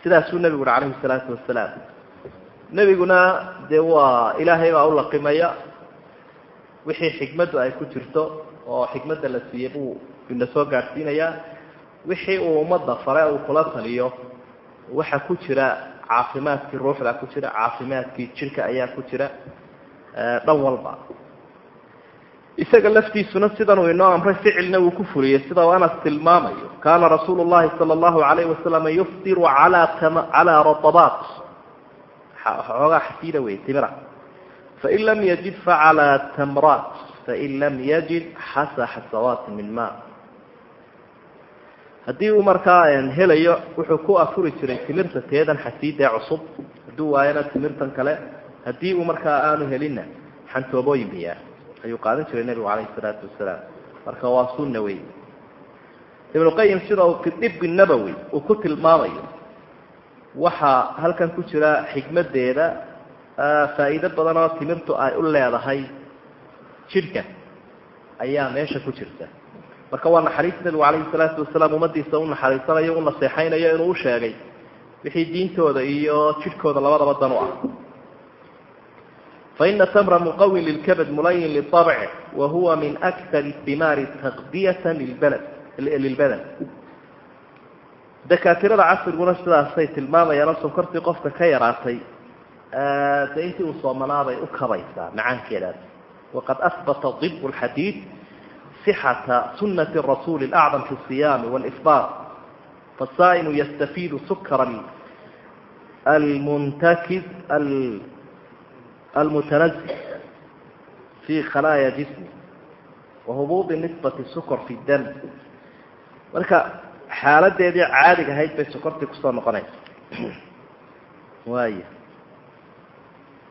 sidaasuu nebigu uhi calayhi salaatu wasalaam nebiguna dee waa ilaahay baa u laqimaya wixii xikmaddu ay ku jirto oo xikmadda la siiyey buu ina soo gaadhsiinayaa wixii uu ummadda fare uu kula taliyo waxa ku jira caafimaadkii ruuxda ku jira caafimaadkii jirka ayaa ku jira dhan walba isaga laftiisuna sidan uu inoo amray ficilna uu ku fuliyey sida anas tilmaamayo. Kaana rasuulu llahi sala allahu alayhi wasalam yuftiru alaa calaa ratabaat. Xoogaa xasiida wey timira. Fain lam yajid facalaa tamraat. Fain lam yajid xasa xasawaati min ma haddii uu markaa helayo wuxuu ku afuri jiray timirta teedan xasiida cusub. Hadduu waayana timirtan kale haddii uu markaa aanu helinna xantoobooyin biyaa ayuu qaadan jiray nebigu calayhi salaatu wasalaam. Marka waa sunna wey ibnuqayim sida uu kidibbi nabowi uu ku tilmaamayo waxaa halkan ku jira xikmadeeda faa'iido badan oo timirtu ay u leedahay jidhka ayaa meesha ku jirta. Marka waa naxariis nebigu calayhi salaatu wasalaam ummadiisa u naxariisanayo u naseexaynayo inuu u sheegay wixii diintooda iyo jidhkooda labadaba dan u ah faina tamra muqawin lilkabad mulayin liabc wa huwa min aktar istimaari taqdiyata lilbadan dakaatirada casriguna sidaasay tilmaamayaano sonkortii qofka ka yaraatay de intii uu soomanaabay u kabaysaa macaankeedaas waqad ahbata ib xadiid صxة sunaة الرasuل الأعظم في الصyam والإfطاr فالصائم يستفيد سkر المنتkز المتنزل في khلايا جسمه وهبوط نسبة السكر في الdم marka xaaladeedii caadiga ahayd bay sokortii kusoo noqonaysa way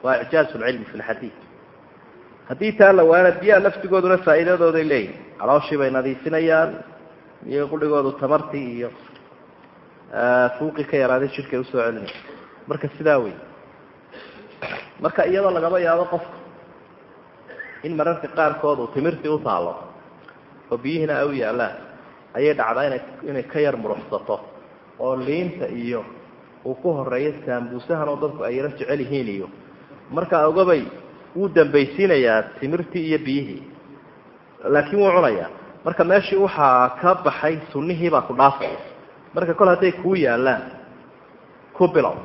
waa إعjاaز العilم في الxadيث haddii taa la waana biyaha laftigooduna faa'iidadooday leeyihin calooshii bay nadiifinayaan iyo qudhigoodu tamartii iyo fuuqii ka yaraaday jidhkay usoo celinaya marka sidaa wey marka iyadoo lagaba yaabo qofka in mararka qaarkood uu timirtii u taalo oo biyihiina ay u yaallaan ayay dhacdaa ina inay ka yar muruxsato oo liinta iyo uu ku horeeyo saambuusahan oo dadku ay yaro jecel yihiin iyo markaa ogabay wuu dambaysiinayaa timirtii iyo biyihii laakiin wuu cunayaa. Marka meeshii waxaa ka baxay sunnihiibaa ku dhaafaya marka kol hadday kuu yaallaan ku bilow.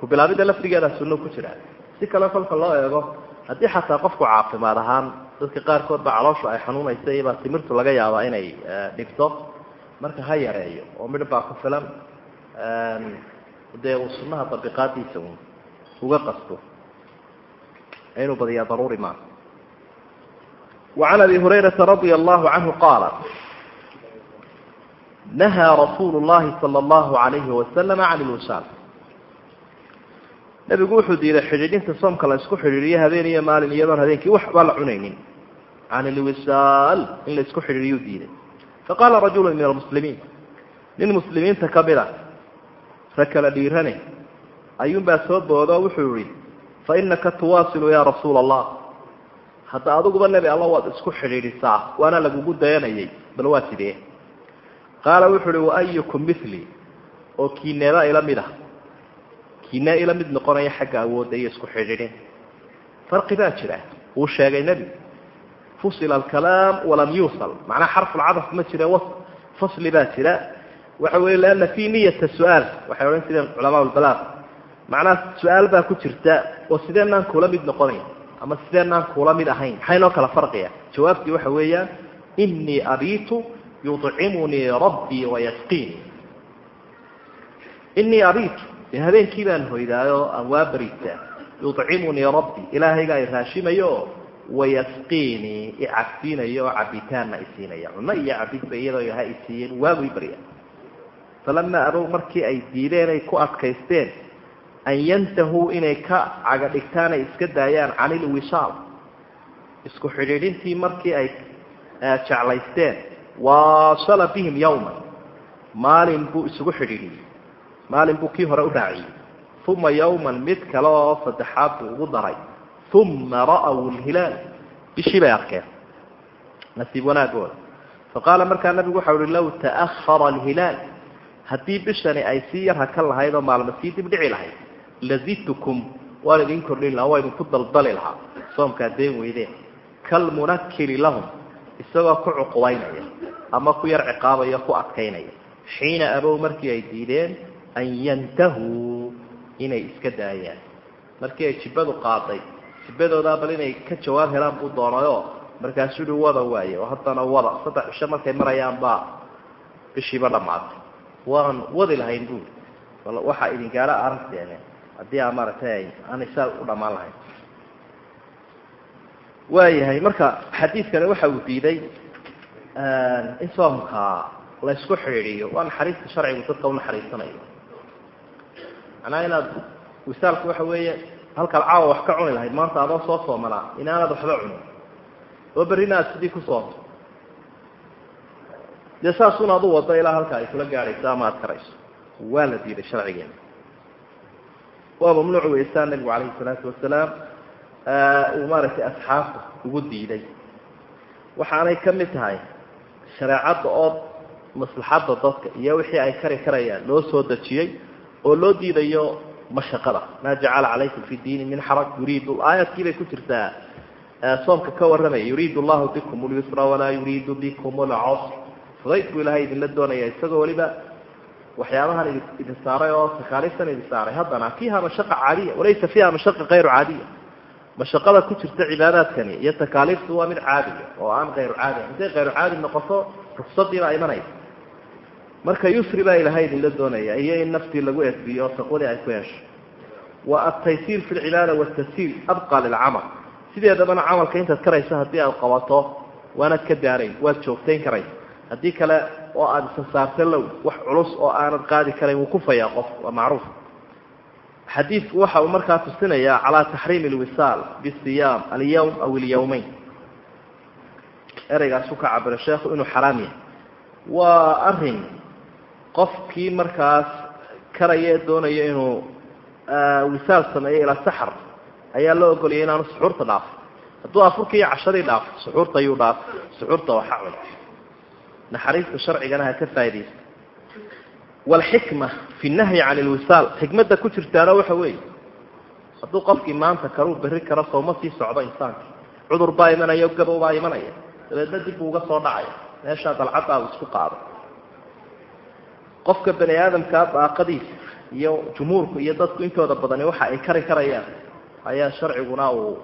Ku bilaabidda lafdigeeda sunno ku jiraa si kale kolka loo eego haddii xataa qofku caafimaad ahaan dadka qaarkood ba calooshu ay xanuunaysa iyobaa timirtu laga yaabaa inay dhibto marka ha yareeyo oo midh baa ku filan dee uu sunnaha dabiqaadiisa un uga qasto inuu badiyaa daruuri maa وعن أبي هريرة رضي الله عنه قال نهى رsuuل اللhi صلى الله عليه وسلم عن الوsاal nebigu wuxuu diiday xidhiidhinta soomka la isku xidhiiriyo habeen iyo maalin iyadoon habeenkii waxba la cunaynin. Can ilwisaal in la isku xidhiidiyuu diiday. Faqaala rajulu min almuslimiin. Nin muslimiinta ka mid ah, a rakala dhiirane ayuunbaa soo boodo wuxuu yihi fa innaka tuwaasilu yaa rasuula allah hadda adiguba nebi alla waad isku xidhiidhisaa waana lagugu dayanayay bal waa sidee? Qaala wuxuu uhi waayukum mili oo kiineeba ila mid ah kiinee ila mid noqonaya xagga awoodda iyo isku xidhiidhin. Farqi baa jira. Wuu sheegay nebi fusila alkalaam walam yuusal macnaha xarfulcadaf ma jire fasli baa jira. Waxa weye liana fi niyata su'aal. Waxay odhan jireen culamaa lbalaaq macnaha su'aal baa ku jirta oo sideenaan kula mid noqonayn ama sideenaan kula mid ahayn. Maxay noo kala farqiya? Jawaabtii waxa weeyaan inii abiitu yucimunii rabbii wayasqiini inii abiitu dee habeenkii baan hoydaayo aan waa yucimunii rabbii ilaahayga ay raashimayo wayasqiinii icabsiinayo oo cabitaanna isiinaya cuno iyo cabidba iyadoo ha isiiyeen waagu barya falamaa abow markii ay diideen ay ku adkaysteen an yantahuu inay ka caga dhigtaan iska daayaan can ilwisaal isku xidhiidhintii markii ay jeclaysteen waasala bihim yawman. Maalin buu isugu xidhiidhiyey maalin buu kii hore u raaciyey uma yawman mid kale oo saddexaad buu ugu daray. Uma ra'w lhilaal bishii bay arkeen. Nasiib wanaagooda faqaala markaa nabigu waxau uhi low ta'ahara alhilaal. Haddii bishani ay sii yar hakan lahayd oo maalmo sii dib dhici lahayd lazidtukum waan idin kordhin lahaa waa idinku daldali lahaa. Soomkaa deen weydeen. Kalmunakili lahum isagoo ku cuqubaynaya ama ku yar ciqaabaya ku adkaynaya. Xiina abow markii ay diideen an yantahuu inay iska daayaan. Markii ay jibbadu qaaday jibadoodaa bal inay ka jawaab helaan buu doonayoo markaasuu uhi wada waaye oo haddana wada saddex cisho markay marayaan baa bishiiba dhammaatay waan wadi lahayn buuri bal waxaa idin gaaro aragteene haddii aa maaragtay aan isaa u dhammaan lahayn. Waayahay marka xadiidkani waxa uu diiday in soomka la isku xidhiidhiyo waa naxariista sharcigu dadka u macnaha inaad wisaalku waxa weeye halkaad caawa wax ka cuni lahayd maanta adoo soo soomanaa inaanad waxba cunin. Oo berrina aad sidii ku soomto. Dee saasun adu wado ilaa halka ay kula gaadhayso ama aad karayso. Waa la diiday sharcigeena. Waa mamnuuc weysaan nabigu calayhi salaatu wasalaam uu maaragtay asxaabta ugu diiday. Waxaanay ka mid tahay shareecadda oo maslaxadda dadka iyo wixii ay kari karayaan loo soo dejiyey oo loo diidayo mashaqada. Maa jacala calaykum fi diini min xaraj. Yuriidu aayadkii bay ku jirtaa soomka ka warramaya yuriidu allahu bikum lyusra walaa yuriidu bikum lcusr fudayd buu ilahay idinla doonaya isagoo weliba waxyaabahan idin saaray oo takaaliiftan idin saaray. Haddana fiiha mashaqa caadiya walaysa fiiha mashaqa kayru caadiya. Mashaqada ku jirta cibaadaadkani iyo takaaliiftu waa mid caadiya oo aan kayru caadi intay kayru caadi noqoto ruksadiibaa imanaysa marka yusri baa ilahay idinla doonaya iyo in naftii lagu edbiyo oo taqwadii ay ku hesho. Wa ataysiir fi lcibaada watashiil abqa lilcamal sideedabana camalka intaad karaysa haddii aad qabato waanad ka daarayn waad joogtayn karaysa haddii kale oo aada isa saarta low wax culus oo aanad qaadi karayn wuu kufayaa qof waa macruuf. Xadiidku waxa uu markaa tusinayaa calaa taxriimi lwisaal bisiyaam alyawm aw ilyawmeyn ereygaasuu ka cabira sheekhu inuu xaraam yahay. Waa arrin qofkii markaas karaya ee doonaya inuu wisaal sameeyo ilaa saxar ayaa loo ogoliyay inaanu suxuurta dhaafo hadduu afurkii iyo cashadii dhaafo suxuurta ayuu dhaafo suxuurta waxa cun naxariista sharcigana ha ka faaidaysta waalxikma fi nahyi can ilwisaal xikmadda ku jirtaana waxa weeye. Hadduu qofkii maanta karuu berri karo sooma sii socdo insaanka. Cudur baa imanaya gabow baa imanaya. Dabeedna dib buu uga soo dhacaya. Meeshaa dalcaddaa uu isku qaado qofka bani aadamkaa daaqadiisa iyo jumhuurku iyo dadku intooda badani waxa ay kari karayaan ayaa sharciguna uu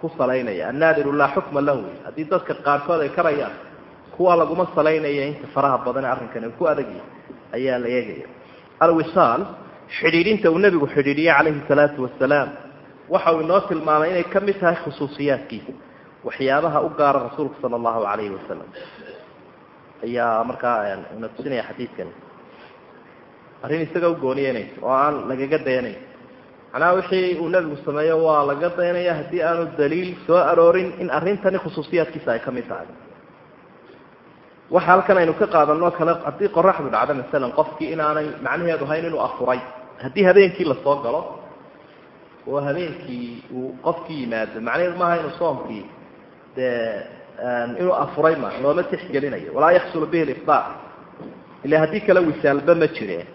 ku salaynaya annaadiru laa xukma lahu. Haddii dadka qaarkood ay karayaan kuwa laguma salaynaya inta faraha badan arrinkani ku adagya ayaa la eegaya. Alwisaal xidhiidhinta uu nebigu xidhiidhiyey calayhi salaatu wasalaam waxa uu inoo tilmaamay inay ka mid tahay khusuusiyaadkiisa waxyaabaha u gaara rasuulka sala allahu calayhi wasalam ayaa markaa ina tusinaya arrin isaga u gooniyeynaysa oo aan lagaga dayanayn macnaha wixii uu nebigu sameeyo waa laga dayanaya haddii aanu daliil soo aroorin in arrintani khusuusiyaadkiisa ay ka mid tahay. Waxa halkan aynu ka qaadanoo kale haddii qoraxdu dhacdo masalan qofkii inaanay macnaheedu hayn inuu afuray haddii habeenkii la soo galo oo habeenkii uu qofkii yimaado macnaheedu maaha inuu soomkii dee inuu afuray ma looma tixgelinayo. Walaa yaxsulu bihi lifdaar ila haddii kale wisaalba ma jireen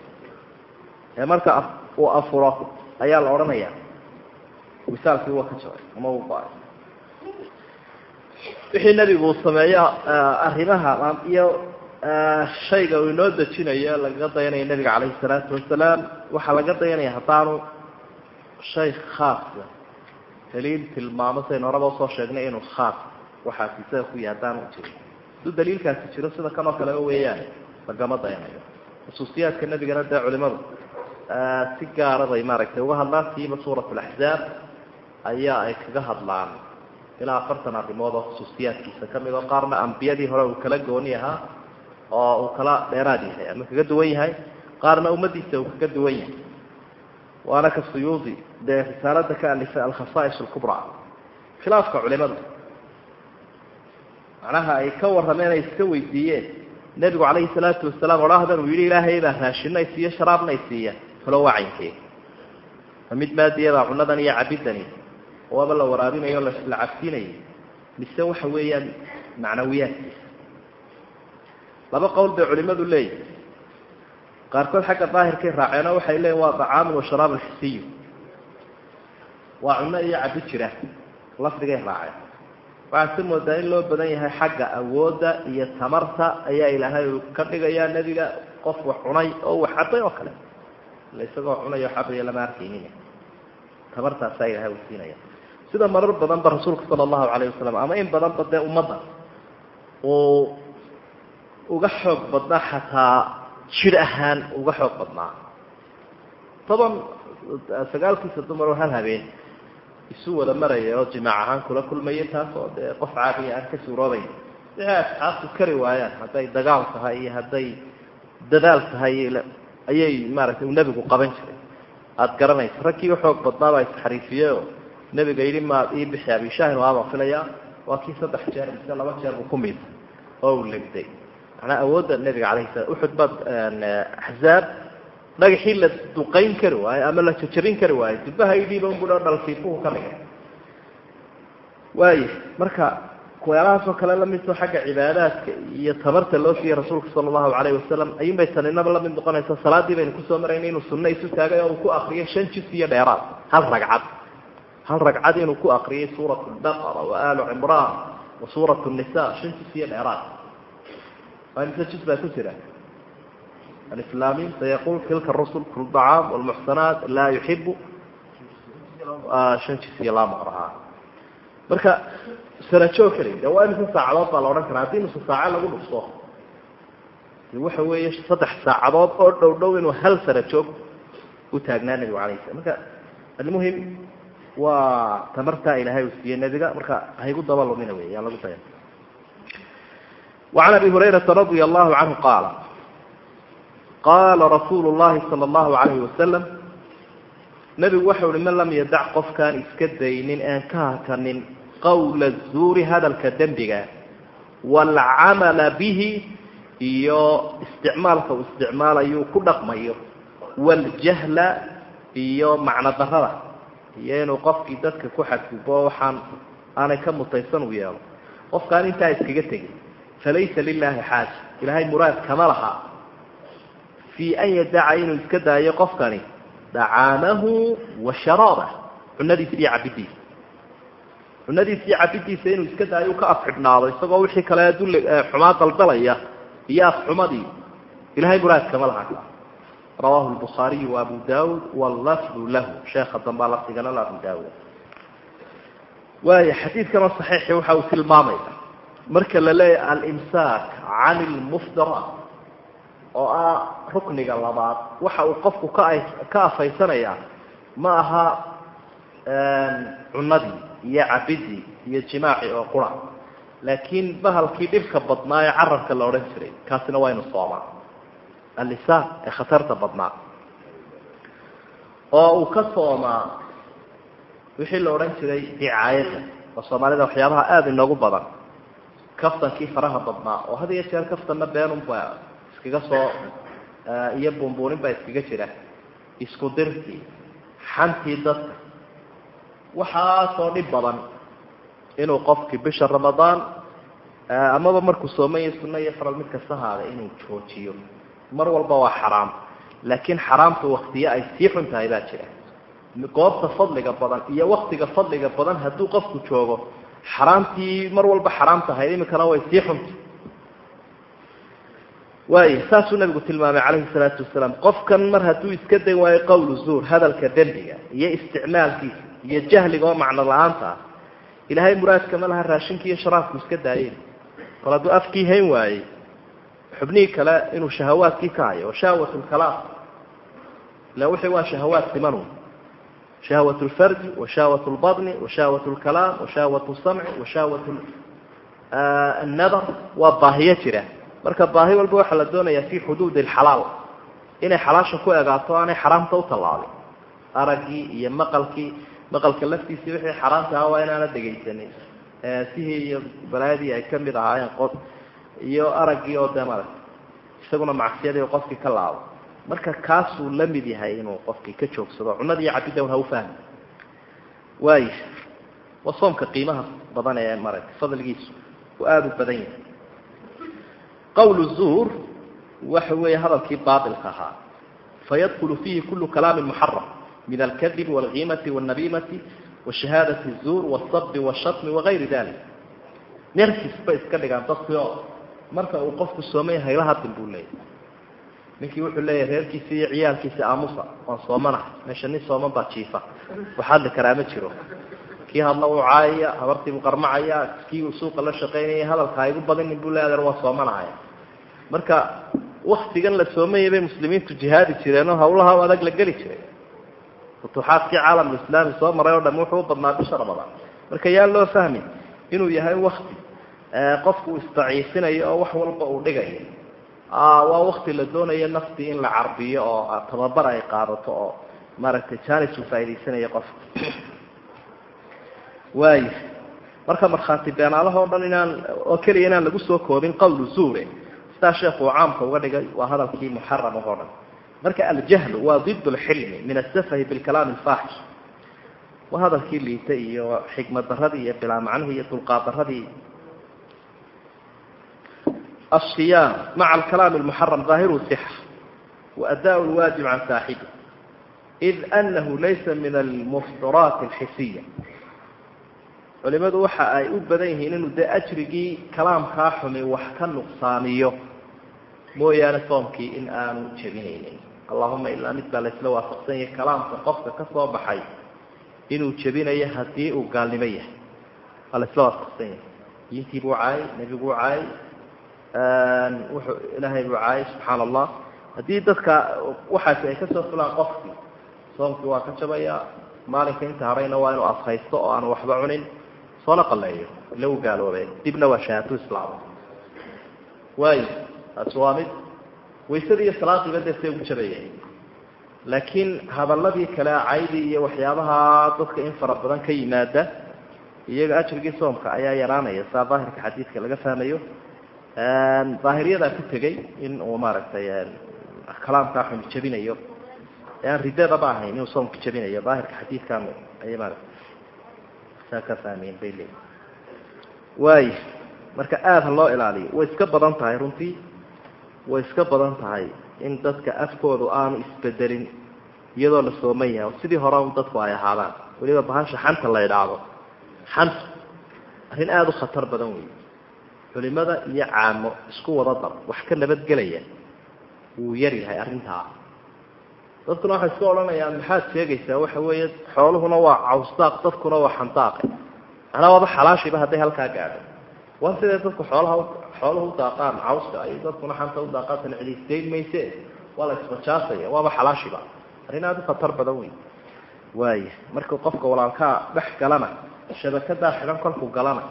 ee marka uu afuro ayaa la odhanaya wisaalkii waa ka jabay ama uu ba wixii nebigu uu sameeyo arrimaha iyo shayga uu inoo dejinayo lagaga dayanaya nebiga calayhi salaatu wasalaam waxaa laga dayanaya haddaanu shay khaasa daliil tilmaamo saynu horaba u soo sheegnay inuu khaas waxaasi isaga ku yahay haddaanu jirin hadduu daliilkaasi jiro sida kan oo kale weeyaan lagama dayanayo. Khusuusiyaadka nebigana dee culimadu si gaara bay maaragtay. Uga hadlaan siiba suurat alaxzaab ayaa ay kaga hadlaan. Ilaa afartan arrimood oo khusuusiyaadkiisa ka mid oo qaarna ambiyadii hore uu kala gooni ahaa oo uu kala dheeraad yahay ama kaga duwan yahay. Qaarna ummadiisa uu kaga duwan yahay. Waana ka suyuudi dee risaalada ka alifay alkhasaais alkubra. Khilaafka culimadu. Macnaha ay ka warrameen ay iska weydiiyeen. Nebigu calayhi salaatu wasalaam odhaahdan uu yidhi ilaahay baa raashina isiiyo sharaabna isiiya falo waa caynkee mid maadiyabaa cunadan iyo cabidani waaba la waraabinayo la cabsiinayo mise waxa weeyaan macnawiyaadkiisa. Laba qowl bay culimadu leeyihiin qaarkood xagga daahirkay raaceenoo waxay leeyihiin waa dacaamun wa sharaabun xisiyu. Waa cunno iyo cabi jira lafdigay raaceen. Waxaad si moodaa in loo badan yahay xagga awoodda iyo tamarta ayaa ilaahay ka dhigayaa nebiga qof wax cunay oo wax cabay oo kale isagoo cunayo xabaya lama arkaynin. Tamartaasaa ilahay uu siinaya sida marar badanba rasuulka sala allahu calayh wasalam ama in badanba dee ummadda uu uga xoog badnaa xataa jir ahaan uga xoog badnaa. Toban sagaalkiisa dumar oo hal habeen isu wada maraya oo jimaac ahaan kula kulmaya taas oo dee qof caabiya aan ka suuroobayn. Wixii asxaabtu kari waayaan hadday dagaal tahay iyo hadday dadaal tahay ayay maaragtay uu nebigu qaban jiray. Aada garanaysa raggii uxoog badnaabaa isxariifiyey oo nebiga yidhi maad ii bixi abishaahin waabaan filayaa waa kii saddex jeer mise laba jeer buu ku miisa oo uu legday macnaa awoodda nebiga calayhi salam uxud baad axzaab dhagaxii la duqayn kari waayo ama la jajabin kari waayo dubaha idhiiba unbudho dhalfiifuhu ka dhigay. Waaya marka kuweelahaasoo kale lamidto xagga cibaadaadka iyo tabarta loo siiyey rasuulka sala allahu calayhi wasalam ayuunbay taninaba la mid noqonaysa salaadii baynu ku soo marayna inuu sunno isu taagay oo uu ku akriyay shan jis iyo dheeraad. Hal ragcad. Hal ragcad inuu ku akriyay suurat lbaqara wa aalu cimraan wa suurat nisa shan jis iyo dheeraad. Mise jis baa ku jira. Alislaami sayaqul tilka rusul kul dacaam walmuxsanaat laa yuxibu shan jis iyo laa maqraha marka sanajoog keli de waa imisa saacadood baa la odhan karaa haddii nusa saace lagu dhufto de waxa weeye saddex saacadood oo dhow dhow inuu hal sanajoog u taagnaa nebigu alayh slam marka almuhim waa tamartaa ilaahay uu siiyey nebiga marka haygu daba lumina wey yaan lagu daya وعn abi هurayرaةa رaضي الlaه عanهu qaala qaala rasuul الlahi salى الlahu عalayه wasalam nabigu waxa uhi man lam yadac qofkaan iska daynin aan ka hakanin qawla zuuri hadalka dembiga waalcamala bihi iyo isticmaalka uu isticmaalayuu ku dhaqmayo waljahla iyo macno darada iyo inuu qofkii dadka ku xadgudbo waxaan aanay ka mutaysan u yeelo. Qofkaan intaa iskaga tegin falaysa lilaahi xaaja ilaahay muraad kama laha. Fii an yadaca inuu iska daayo qofkani dacaamahu wa sharaabah cunadiisa iyo cabidiisa cunadiisa iyo cabidiisa inuu iska daayo u ka afxidhnaado isagoo wixii kale xumaa daldalaya iyo afxumadii ilahay muraad kama laha rawahu lbukhaariyu wa abu daawud wallafdu lahu sheekha dambaa lafdigana la abu daawud waaya xadiidkanoo saxiixi waxa uu tilmaamaya marka la leeyahay alimsaak can ilmuftaraat oo ah rukniga labaad. Waxa uu qofku ka afaysanayaa ma aha cunadii iyo cabidii iyo jimaaci oo qura. Laakiin bahalkii dhibka badnaa ee carabka la odhan jiray kaasina waa inu soomaa. Allisaan ee khatarta badnaa. Oo uu ka soomaa wixii la odhan jiray dicaayada oo soomaalida waxyaabaha aada inoogu badan. Kaftankii faraha badnaa oo had iyo jeer kaftanna beenunba iskaga soo iyo buunbuunin baa iskaga jira. Isku dirkii xantii dadka. Waxaasoo dhib badan inuu qofkii bisha ramadaan amaba markuu soomaya sunno iyo faral mid kasta haada inuu joojiyo. Mar walba waa xaraam. Laakiin xaraamta waktiyo ay sii xun tahay baa jira. Goobta fadliga badan iyo waktiga fadliga badan hadduu qofku joogo xaraamtii mar walba xaraam tahay. Iminkana way sii xunta waaya saasuu nabigu tilmaamay calayhi salaatu wasalaam. Qofkan mar hadduu iska day waayo qowlu zuur hadalka dembiga iyo isticmaalkiisa iyo jahliga oo macno la'aanta ah ilaahay muraadkama laha raashinka iyo sharaabku iska daayeen kol hadduu afkii hayn waayey xubnihii kale inuu shahawaadkii ka hayo oo shahwat lkalaam ila wixii waa shahawaad simanu shahwat lfarji wa shahwat lbaطni wa shahwat lkalaam wa shahwat samci wa shahwat annadar waa baahiyo jira marka baahi walba waxaa la doonayaa fi xuduud alxalaal inay xalaasha ku egaato aanay xaraamta u tallaabin araggii iyo maqalkii maqalka laftiisii wixii xaraamta ahaa waa inaana dhegaysanin sihii iyo balaadii ay ka mid ahaayeen qod iyo araggii oo dee maaragta isaguna macsiyadii qofkii ka laabo. Marka kaasuu la mid yahay inuu qofkii ka joogsado cunadii cabiddown ha u fahmi waay waa soomka qiimaha badan ee maaragtay fadligiisu uu aada u badan yahay qawlu zuur waxa weeye hadalkii baatilka ahaa fayadkulu fiihi kulu kalaamin muxaram min alkadibi walkiimati walnabimati washahaadati الzuur wاsabi wاshatmi wagayri dalik nerkis bay iska dhigaan dadkii oo marka uu qofku soomay hayla hadin buu leeyahy ninkii wuxuu leeyahay reerkiisa iyo ciyaalkiisa aamusa waan soomanahay meesha nin sooman baa jiifa wax hadli karaa ma jiro kii hadla uu caayaya habartiibuu qarmacaya kii uu suuqa la shaqaynaya hadalka ha igu badinin buu leeya waa soomanahay marka waktigan la soomayay bay muslimiintu jihaadi jireenoo hawlaha adag la geli jiray. Futuuxaadkii caalamulislaami soo maray oo dham wuxuu u badnaa bisha ramadaan marka yaan loo fahmi inuu yahay wakti qofku isdaciifinayo oo wax walba uu dhigayo. Waa wakti la doonayo naftii in la carbiyo oo tababar ay qaadato oo maaragtay janis uu faa'idaysanayo qofka waay marka markhaati beenaalahoo dhan inaan oo keliya inaan lagu soo koobin qawlu zuure sidaa sheekhu uu caamka uga dhigay waa hadalkii muxaram oo dhan marka aljahlu waa ضid اlxilmi min asafahi bilkalaam alfaaxish waa hadalkii liita iyo xikmad daradii iyo bilaa macnihii iyo dulqaad daradii الصiyaam maca alkalaam اlmuxaram ظaahiru صxa waأdaء اlwaajib can saaxibi إid أnahu laysa min almuftiraat اlxisiya culimadu waxa ay u badan yihiin inuu dee ajrigii kalaamkaa xumi wax ka nuqsaamiyo mooyaane soomkii in aanu jebinaynin allahuma ilaa mid baa laysla waafaqsan yahay kalaamka qofka ka soo baxay inuu jebinayo haddii uu gaalnimo yahay. Waa laysla waafaqsan yahay. Diintii buu caayay nebiguu caayay wuxuu ilaahay buu caayay subxaana allah haddii dadka waxaasi ay ka soo fulaan qofkii soomkii waa ka jabaya maalinka inta harayna waa inuu afhaysto oo aanu waxba cunin soona qaleeyo ila u gaaloobeen. Dibna waa shahaatu islaama waayo taasi waa mid waysadii iyo salaadiiba ugu jabayeen laakiin hadaladii kale caydii iyo waxyaabaha dadka in fara badan ka yimaada iyaga ajrigii soomka ayaa yaraanaya. Saa daahirka xadiidka laga fahmayo daahiryadaa ku tegey in uu maaragtay kalaamkaa xumi jabinayo. Ee aan ahayn inuu soomka jabinayo. Daahirka xadiidkan ayay maarata saa ka fahmeen bay leeyiin waaya marka aada loo ilaaliyo. Way iska badan tahay runtii way iska badan tahay in dadka afkoodu aanu isbedelin iyadoo la sooman yahay. Oo sidii hore dadku ay ahaadaan. Weliba bahasha xanta la idhaahdo xanta. Arrin aada u khatar badan wey culimada iyo caamo isku wada dar. Wax ka nabadgelaya wuu yar yahay arrintaa. Dadkuna waxay iska odhanayaan maxaad sheegaysaa waxa weeye? Xooluhuna waa cawsdaaq dadkuna waa xandaaqe macnaa waaba xalaashiba hadday halkaa gaadho. Waa siday dadku xoolaha xooluhu udaaqaan cawska ay dadkuna xanta udaaqaan tanaciliisdayn mayse. Waa la isbajaasaya waaba xalaashiba. Arrin aada khatar badan wey waaya markuu qofka walaalkaa dhex galana shabakadaa xidan kolkuu galana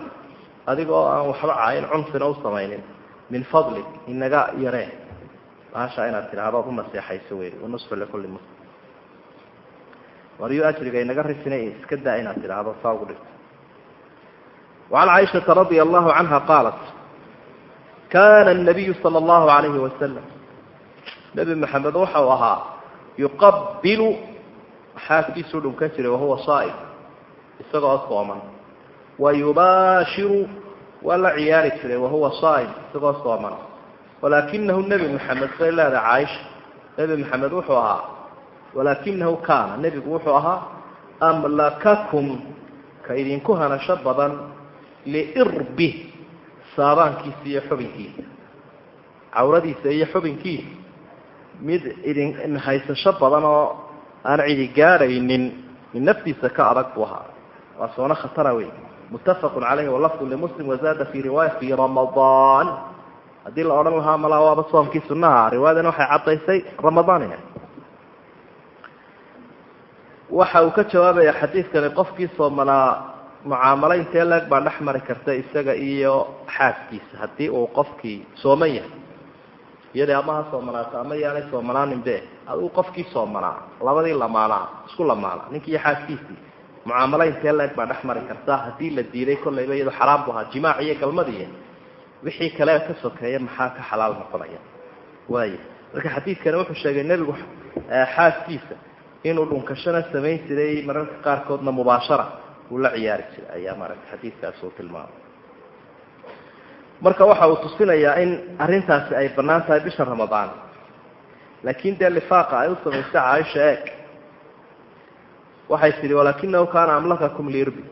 adigoo aan waxba caayin cunsina u samaynin min fadli inaga yaree. Baashaa inaad tidhaahdo u naseexayso wey wanusa likulli muslim. Waryu ajriga inaga risinay iska daa inaad tidhaahdo saa ugu dhigto. Wacan caaishata radia allahu canha qaalat كان النبي صلى الله عليه وسلم نبي محمد وxau ahaa يqبل xaaskiisu dhunkan jiray وahuوa صائم isagoo sooman ويباشiر waa la ciyaari jiray وahuوa صائم isagoo sooman ولaakinahu نبi محamed say leeda caaisha نبi محamed wuxuu ahaa ولaakinahu kaana nebigu wuxuu ahaa أmlakaكم ka idinku hanasho badan liirbi saabaankiisa iyo xubinkiisa. Cawradiisa iyo xubinkiisa. Mid idin haysasho badan oo aan cidi gaadhaynin min naftiisa ka adag buu ahaa. Waa soono khatara wey muttafaqu calayhi walafdu limuslim wazaada fi riwaaya fi ramadaan. Haddii la odhan lahaa malaa waaba soomkii sunaha riwaayadan waxay caddaysay ramadaan ina waxa uu ka jawaabaya xadiidkani qofkii soomanaa mucaamalo intee leeg baa dhex mari karta isaga iyo xaaskiisa haddii uu qofkii sooman yahay. Iyadii ama ha soomanaato ama yaanay soomanaaninbe aduu qofkii soomanaa labadii lamaanaa isku lamaana ninkii iyo xaaskiisii. Mucaamalo intee leeg baa dhex mari karta haddii la diiday kollayba iyadoo xaraam bu ahaa jimaac iyo galmadiiy wixii kale ka sokeeya maxaa ka xalaal noqonaya? Waay marka xadiidkani wuxuu sheegay nebigu xaaskiisa inuu dhunkashana samayn jiray mararka qaarkoodna mubaashara uu la ciyaari jiray ayaa maaragta xadiidkaas tilmaamay. Marka waxa uu tusinayaa in arrintaasi ay bannaan tahay bisha ramadaan. Laakiin dee lifaaqa ay u samaysay caaisha eeg. Waxay tidhi walakinahu kaana amlakakum lirbi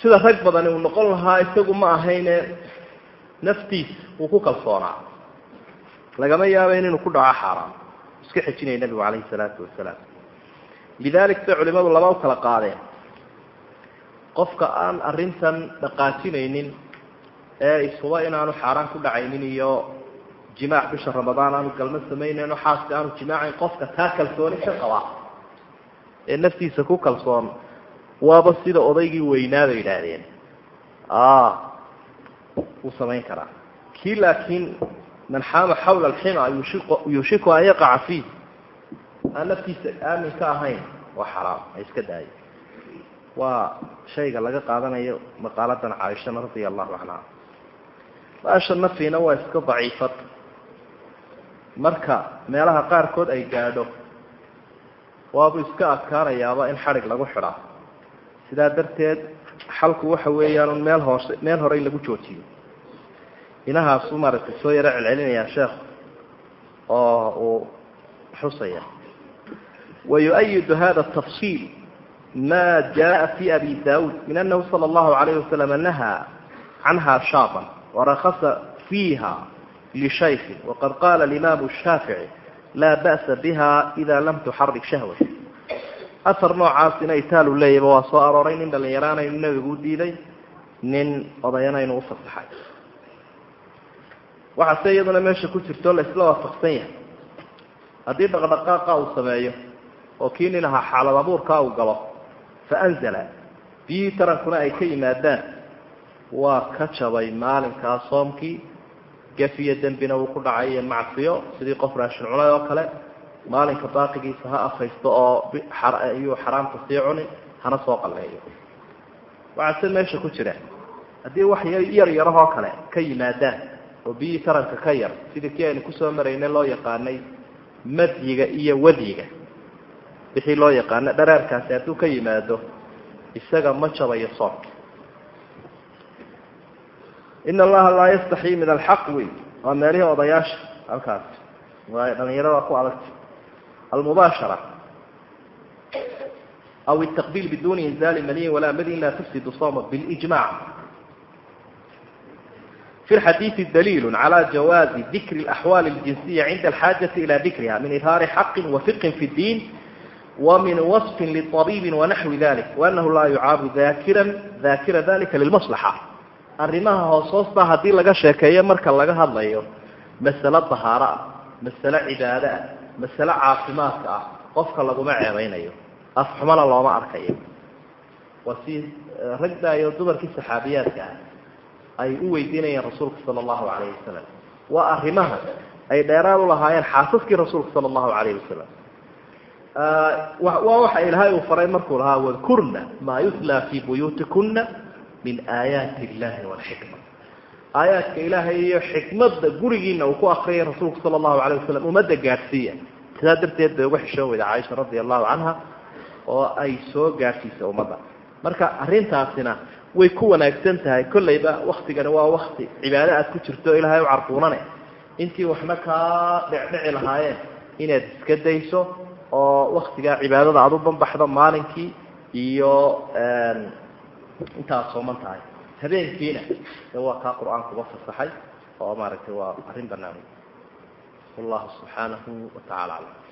sida rag badani uu noqon lahaa isagu ma ahayne naftiisa uu ku kalsoonaa. Lagama yaabayn inuu ku dhaco xaaraam. Iska xejinaya nebigu calayhi salaatu wasalaam lidalik bay culimadu laba u kala qaadeen. Qofka aan arrintan dhaqaajinaynin ee isuba inaanu xaaraan ku dhacaynin iyo jimaac bisha ramadaan aanu galmo samaynayno xaaska aanu jimaacayn qofka taa kalsooni ka qaba ee naftiisa ku kalsoon waaba sida odaygii weynaa bay yidhaahdeen. Wuu samayn karaa. Kii laakiin man xaama xawla alxima yushiku an yaqaca fiih aan naftiisa aamin ka ahayn waa xaraam ha iska daayo waa shayga laga qaadanayo maqaaladan caaishana radia allahu canha maasha nafiina waa iska daciifad. Marka meelaha qaarkood ay gaadho waabu iska adkaanayaaba in xadhig lagu xidhaa sidaa darteed xalku waxa weeyaan meel hoose meel hore in lagu joojiyo. Inahaasuu maaragtay soo yaro celcelinayaa sheekhu oo uu xusaya ويؤيد هذا التفصيل ما جاء في أبي داود من أنه صلى الله عليه وسلم نهى عنها شاطا ورخص فيها لشيخ وقد قال الإمام الشافعي لا بأس بها إذا لم تحرك شهوة أثر نوعاasina itaalu leeyaba waa soo arooray nin dhalinyaraanaynu nebigu u diiday nin odayanaynu u fasaxay waxaase iyaduna meesha ku jirto la isla waafaqsan yahay haddii dhaqdhaqaaqa uu sameeyo oo kii nin ahaa xaalad abuurkaa uu galo fa anzala. Biyihii tarankuna ay ka yimaadaan. Waa ka jabay maalinkaa soomkii. Gafiyo dembina uu ku dhacay iyo macsiyo sidii qof raashin cunay oo kale. Maalinka baaqigiisa ha afaysto oo iyuu xaraamta sii cuni hana soo qalleeyo. Waxaase meesha ku jira. Haddii wax yar yarahoo kale ka yimaadaan oo biyihii taranka ka yar sidii kii aynu ku soo maraynay loo yaqaanay madyiga iyo wadyiga wixii loo yaqaano dhareerkaasi hadduu ka yimaado isaga ma jabayo soomka in allaha laa yastaxii min alxaq wey waa meelihii odayaasha halkaas waayo dhalinyarada ku adagta almubaashara aw التqbil biduni inzali maniyin walaa madin la tufsid soma biاlijmac في الحديث دليل على جواز ذكر الأحوال الجنسية عند الحاجة إلى ذكرها من إظهار حق وفقه في الدين ومن وصف للطبيب ونحو ذلك وأنه لا يعاب ذاكرا ذاكر ذلك للمصلحة arrimaha hoos-hoosta haddii laga sheekeeyo marka laga hadlayo masale dahaaro ah masale cibaado ah masale caafimaadka ah qofka laguma ceebeynayo afxumana looma arkayo waa si ragda iyo dumarkii saxaabiyaadka ah ay u weydiinayeen rasuulka sala allahu calayhi wasalam waa arrimaha ay dheeraad u lahaayeen xaasaskii rasuulka sala allahu calayhi wasalam waa waxa ilaahay uu faray markuu lahaa wadkurna maa yutlaa fii buyuutikuna min aayaati illahi walxikma aayaadka ilaahay iyo xikmadda gurigiina uu ku akriyay rasuulku sala allahu calayh wasalam ummadda gaadhsiiya. Sidaa darteed bay uga xishoo weyda caaisha radia allahu canha oo ay soo gaadhsiisay ummadda. Marka arrintaasina way ku wanaagsan tahay. Kollayba waktigani waa wakti cibaado aad ku jirto ilaahay u carbuunane intii waxna kaa dhecdheci lahaayeen inaad iska dayso oo waktigaa cibaadada aada u banbaxdo maalinkii iyo intaad sooman tahay. Habeenkiina de waa kaa qur'aankuba fasaxay oo maaragtay waa arrin banaan wallahu subxaanahu wa tacala aclam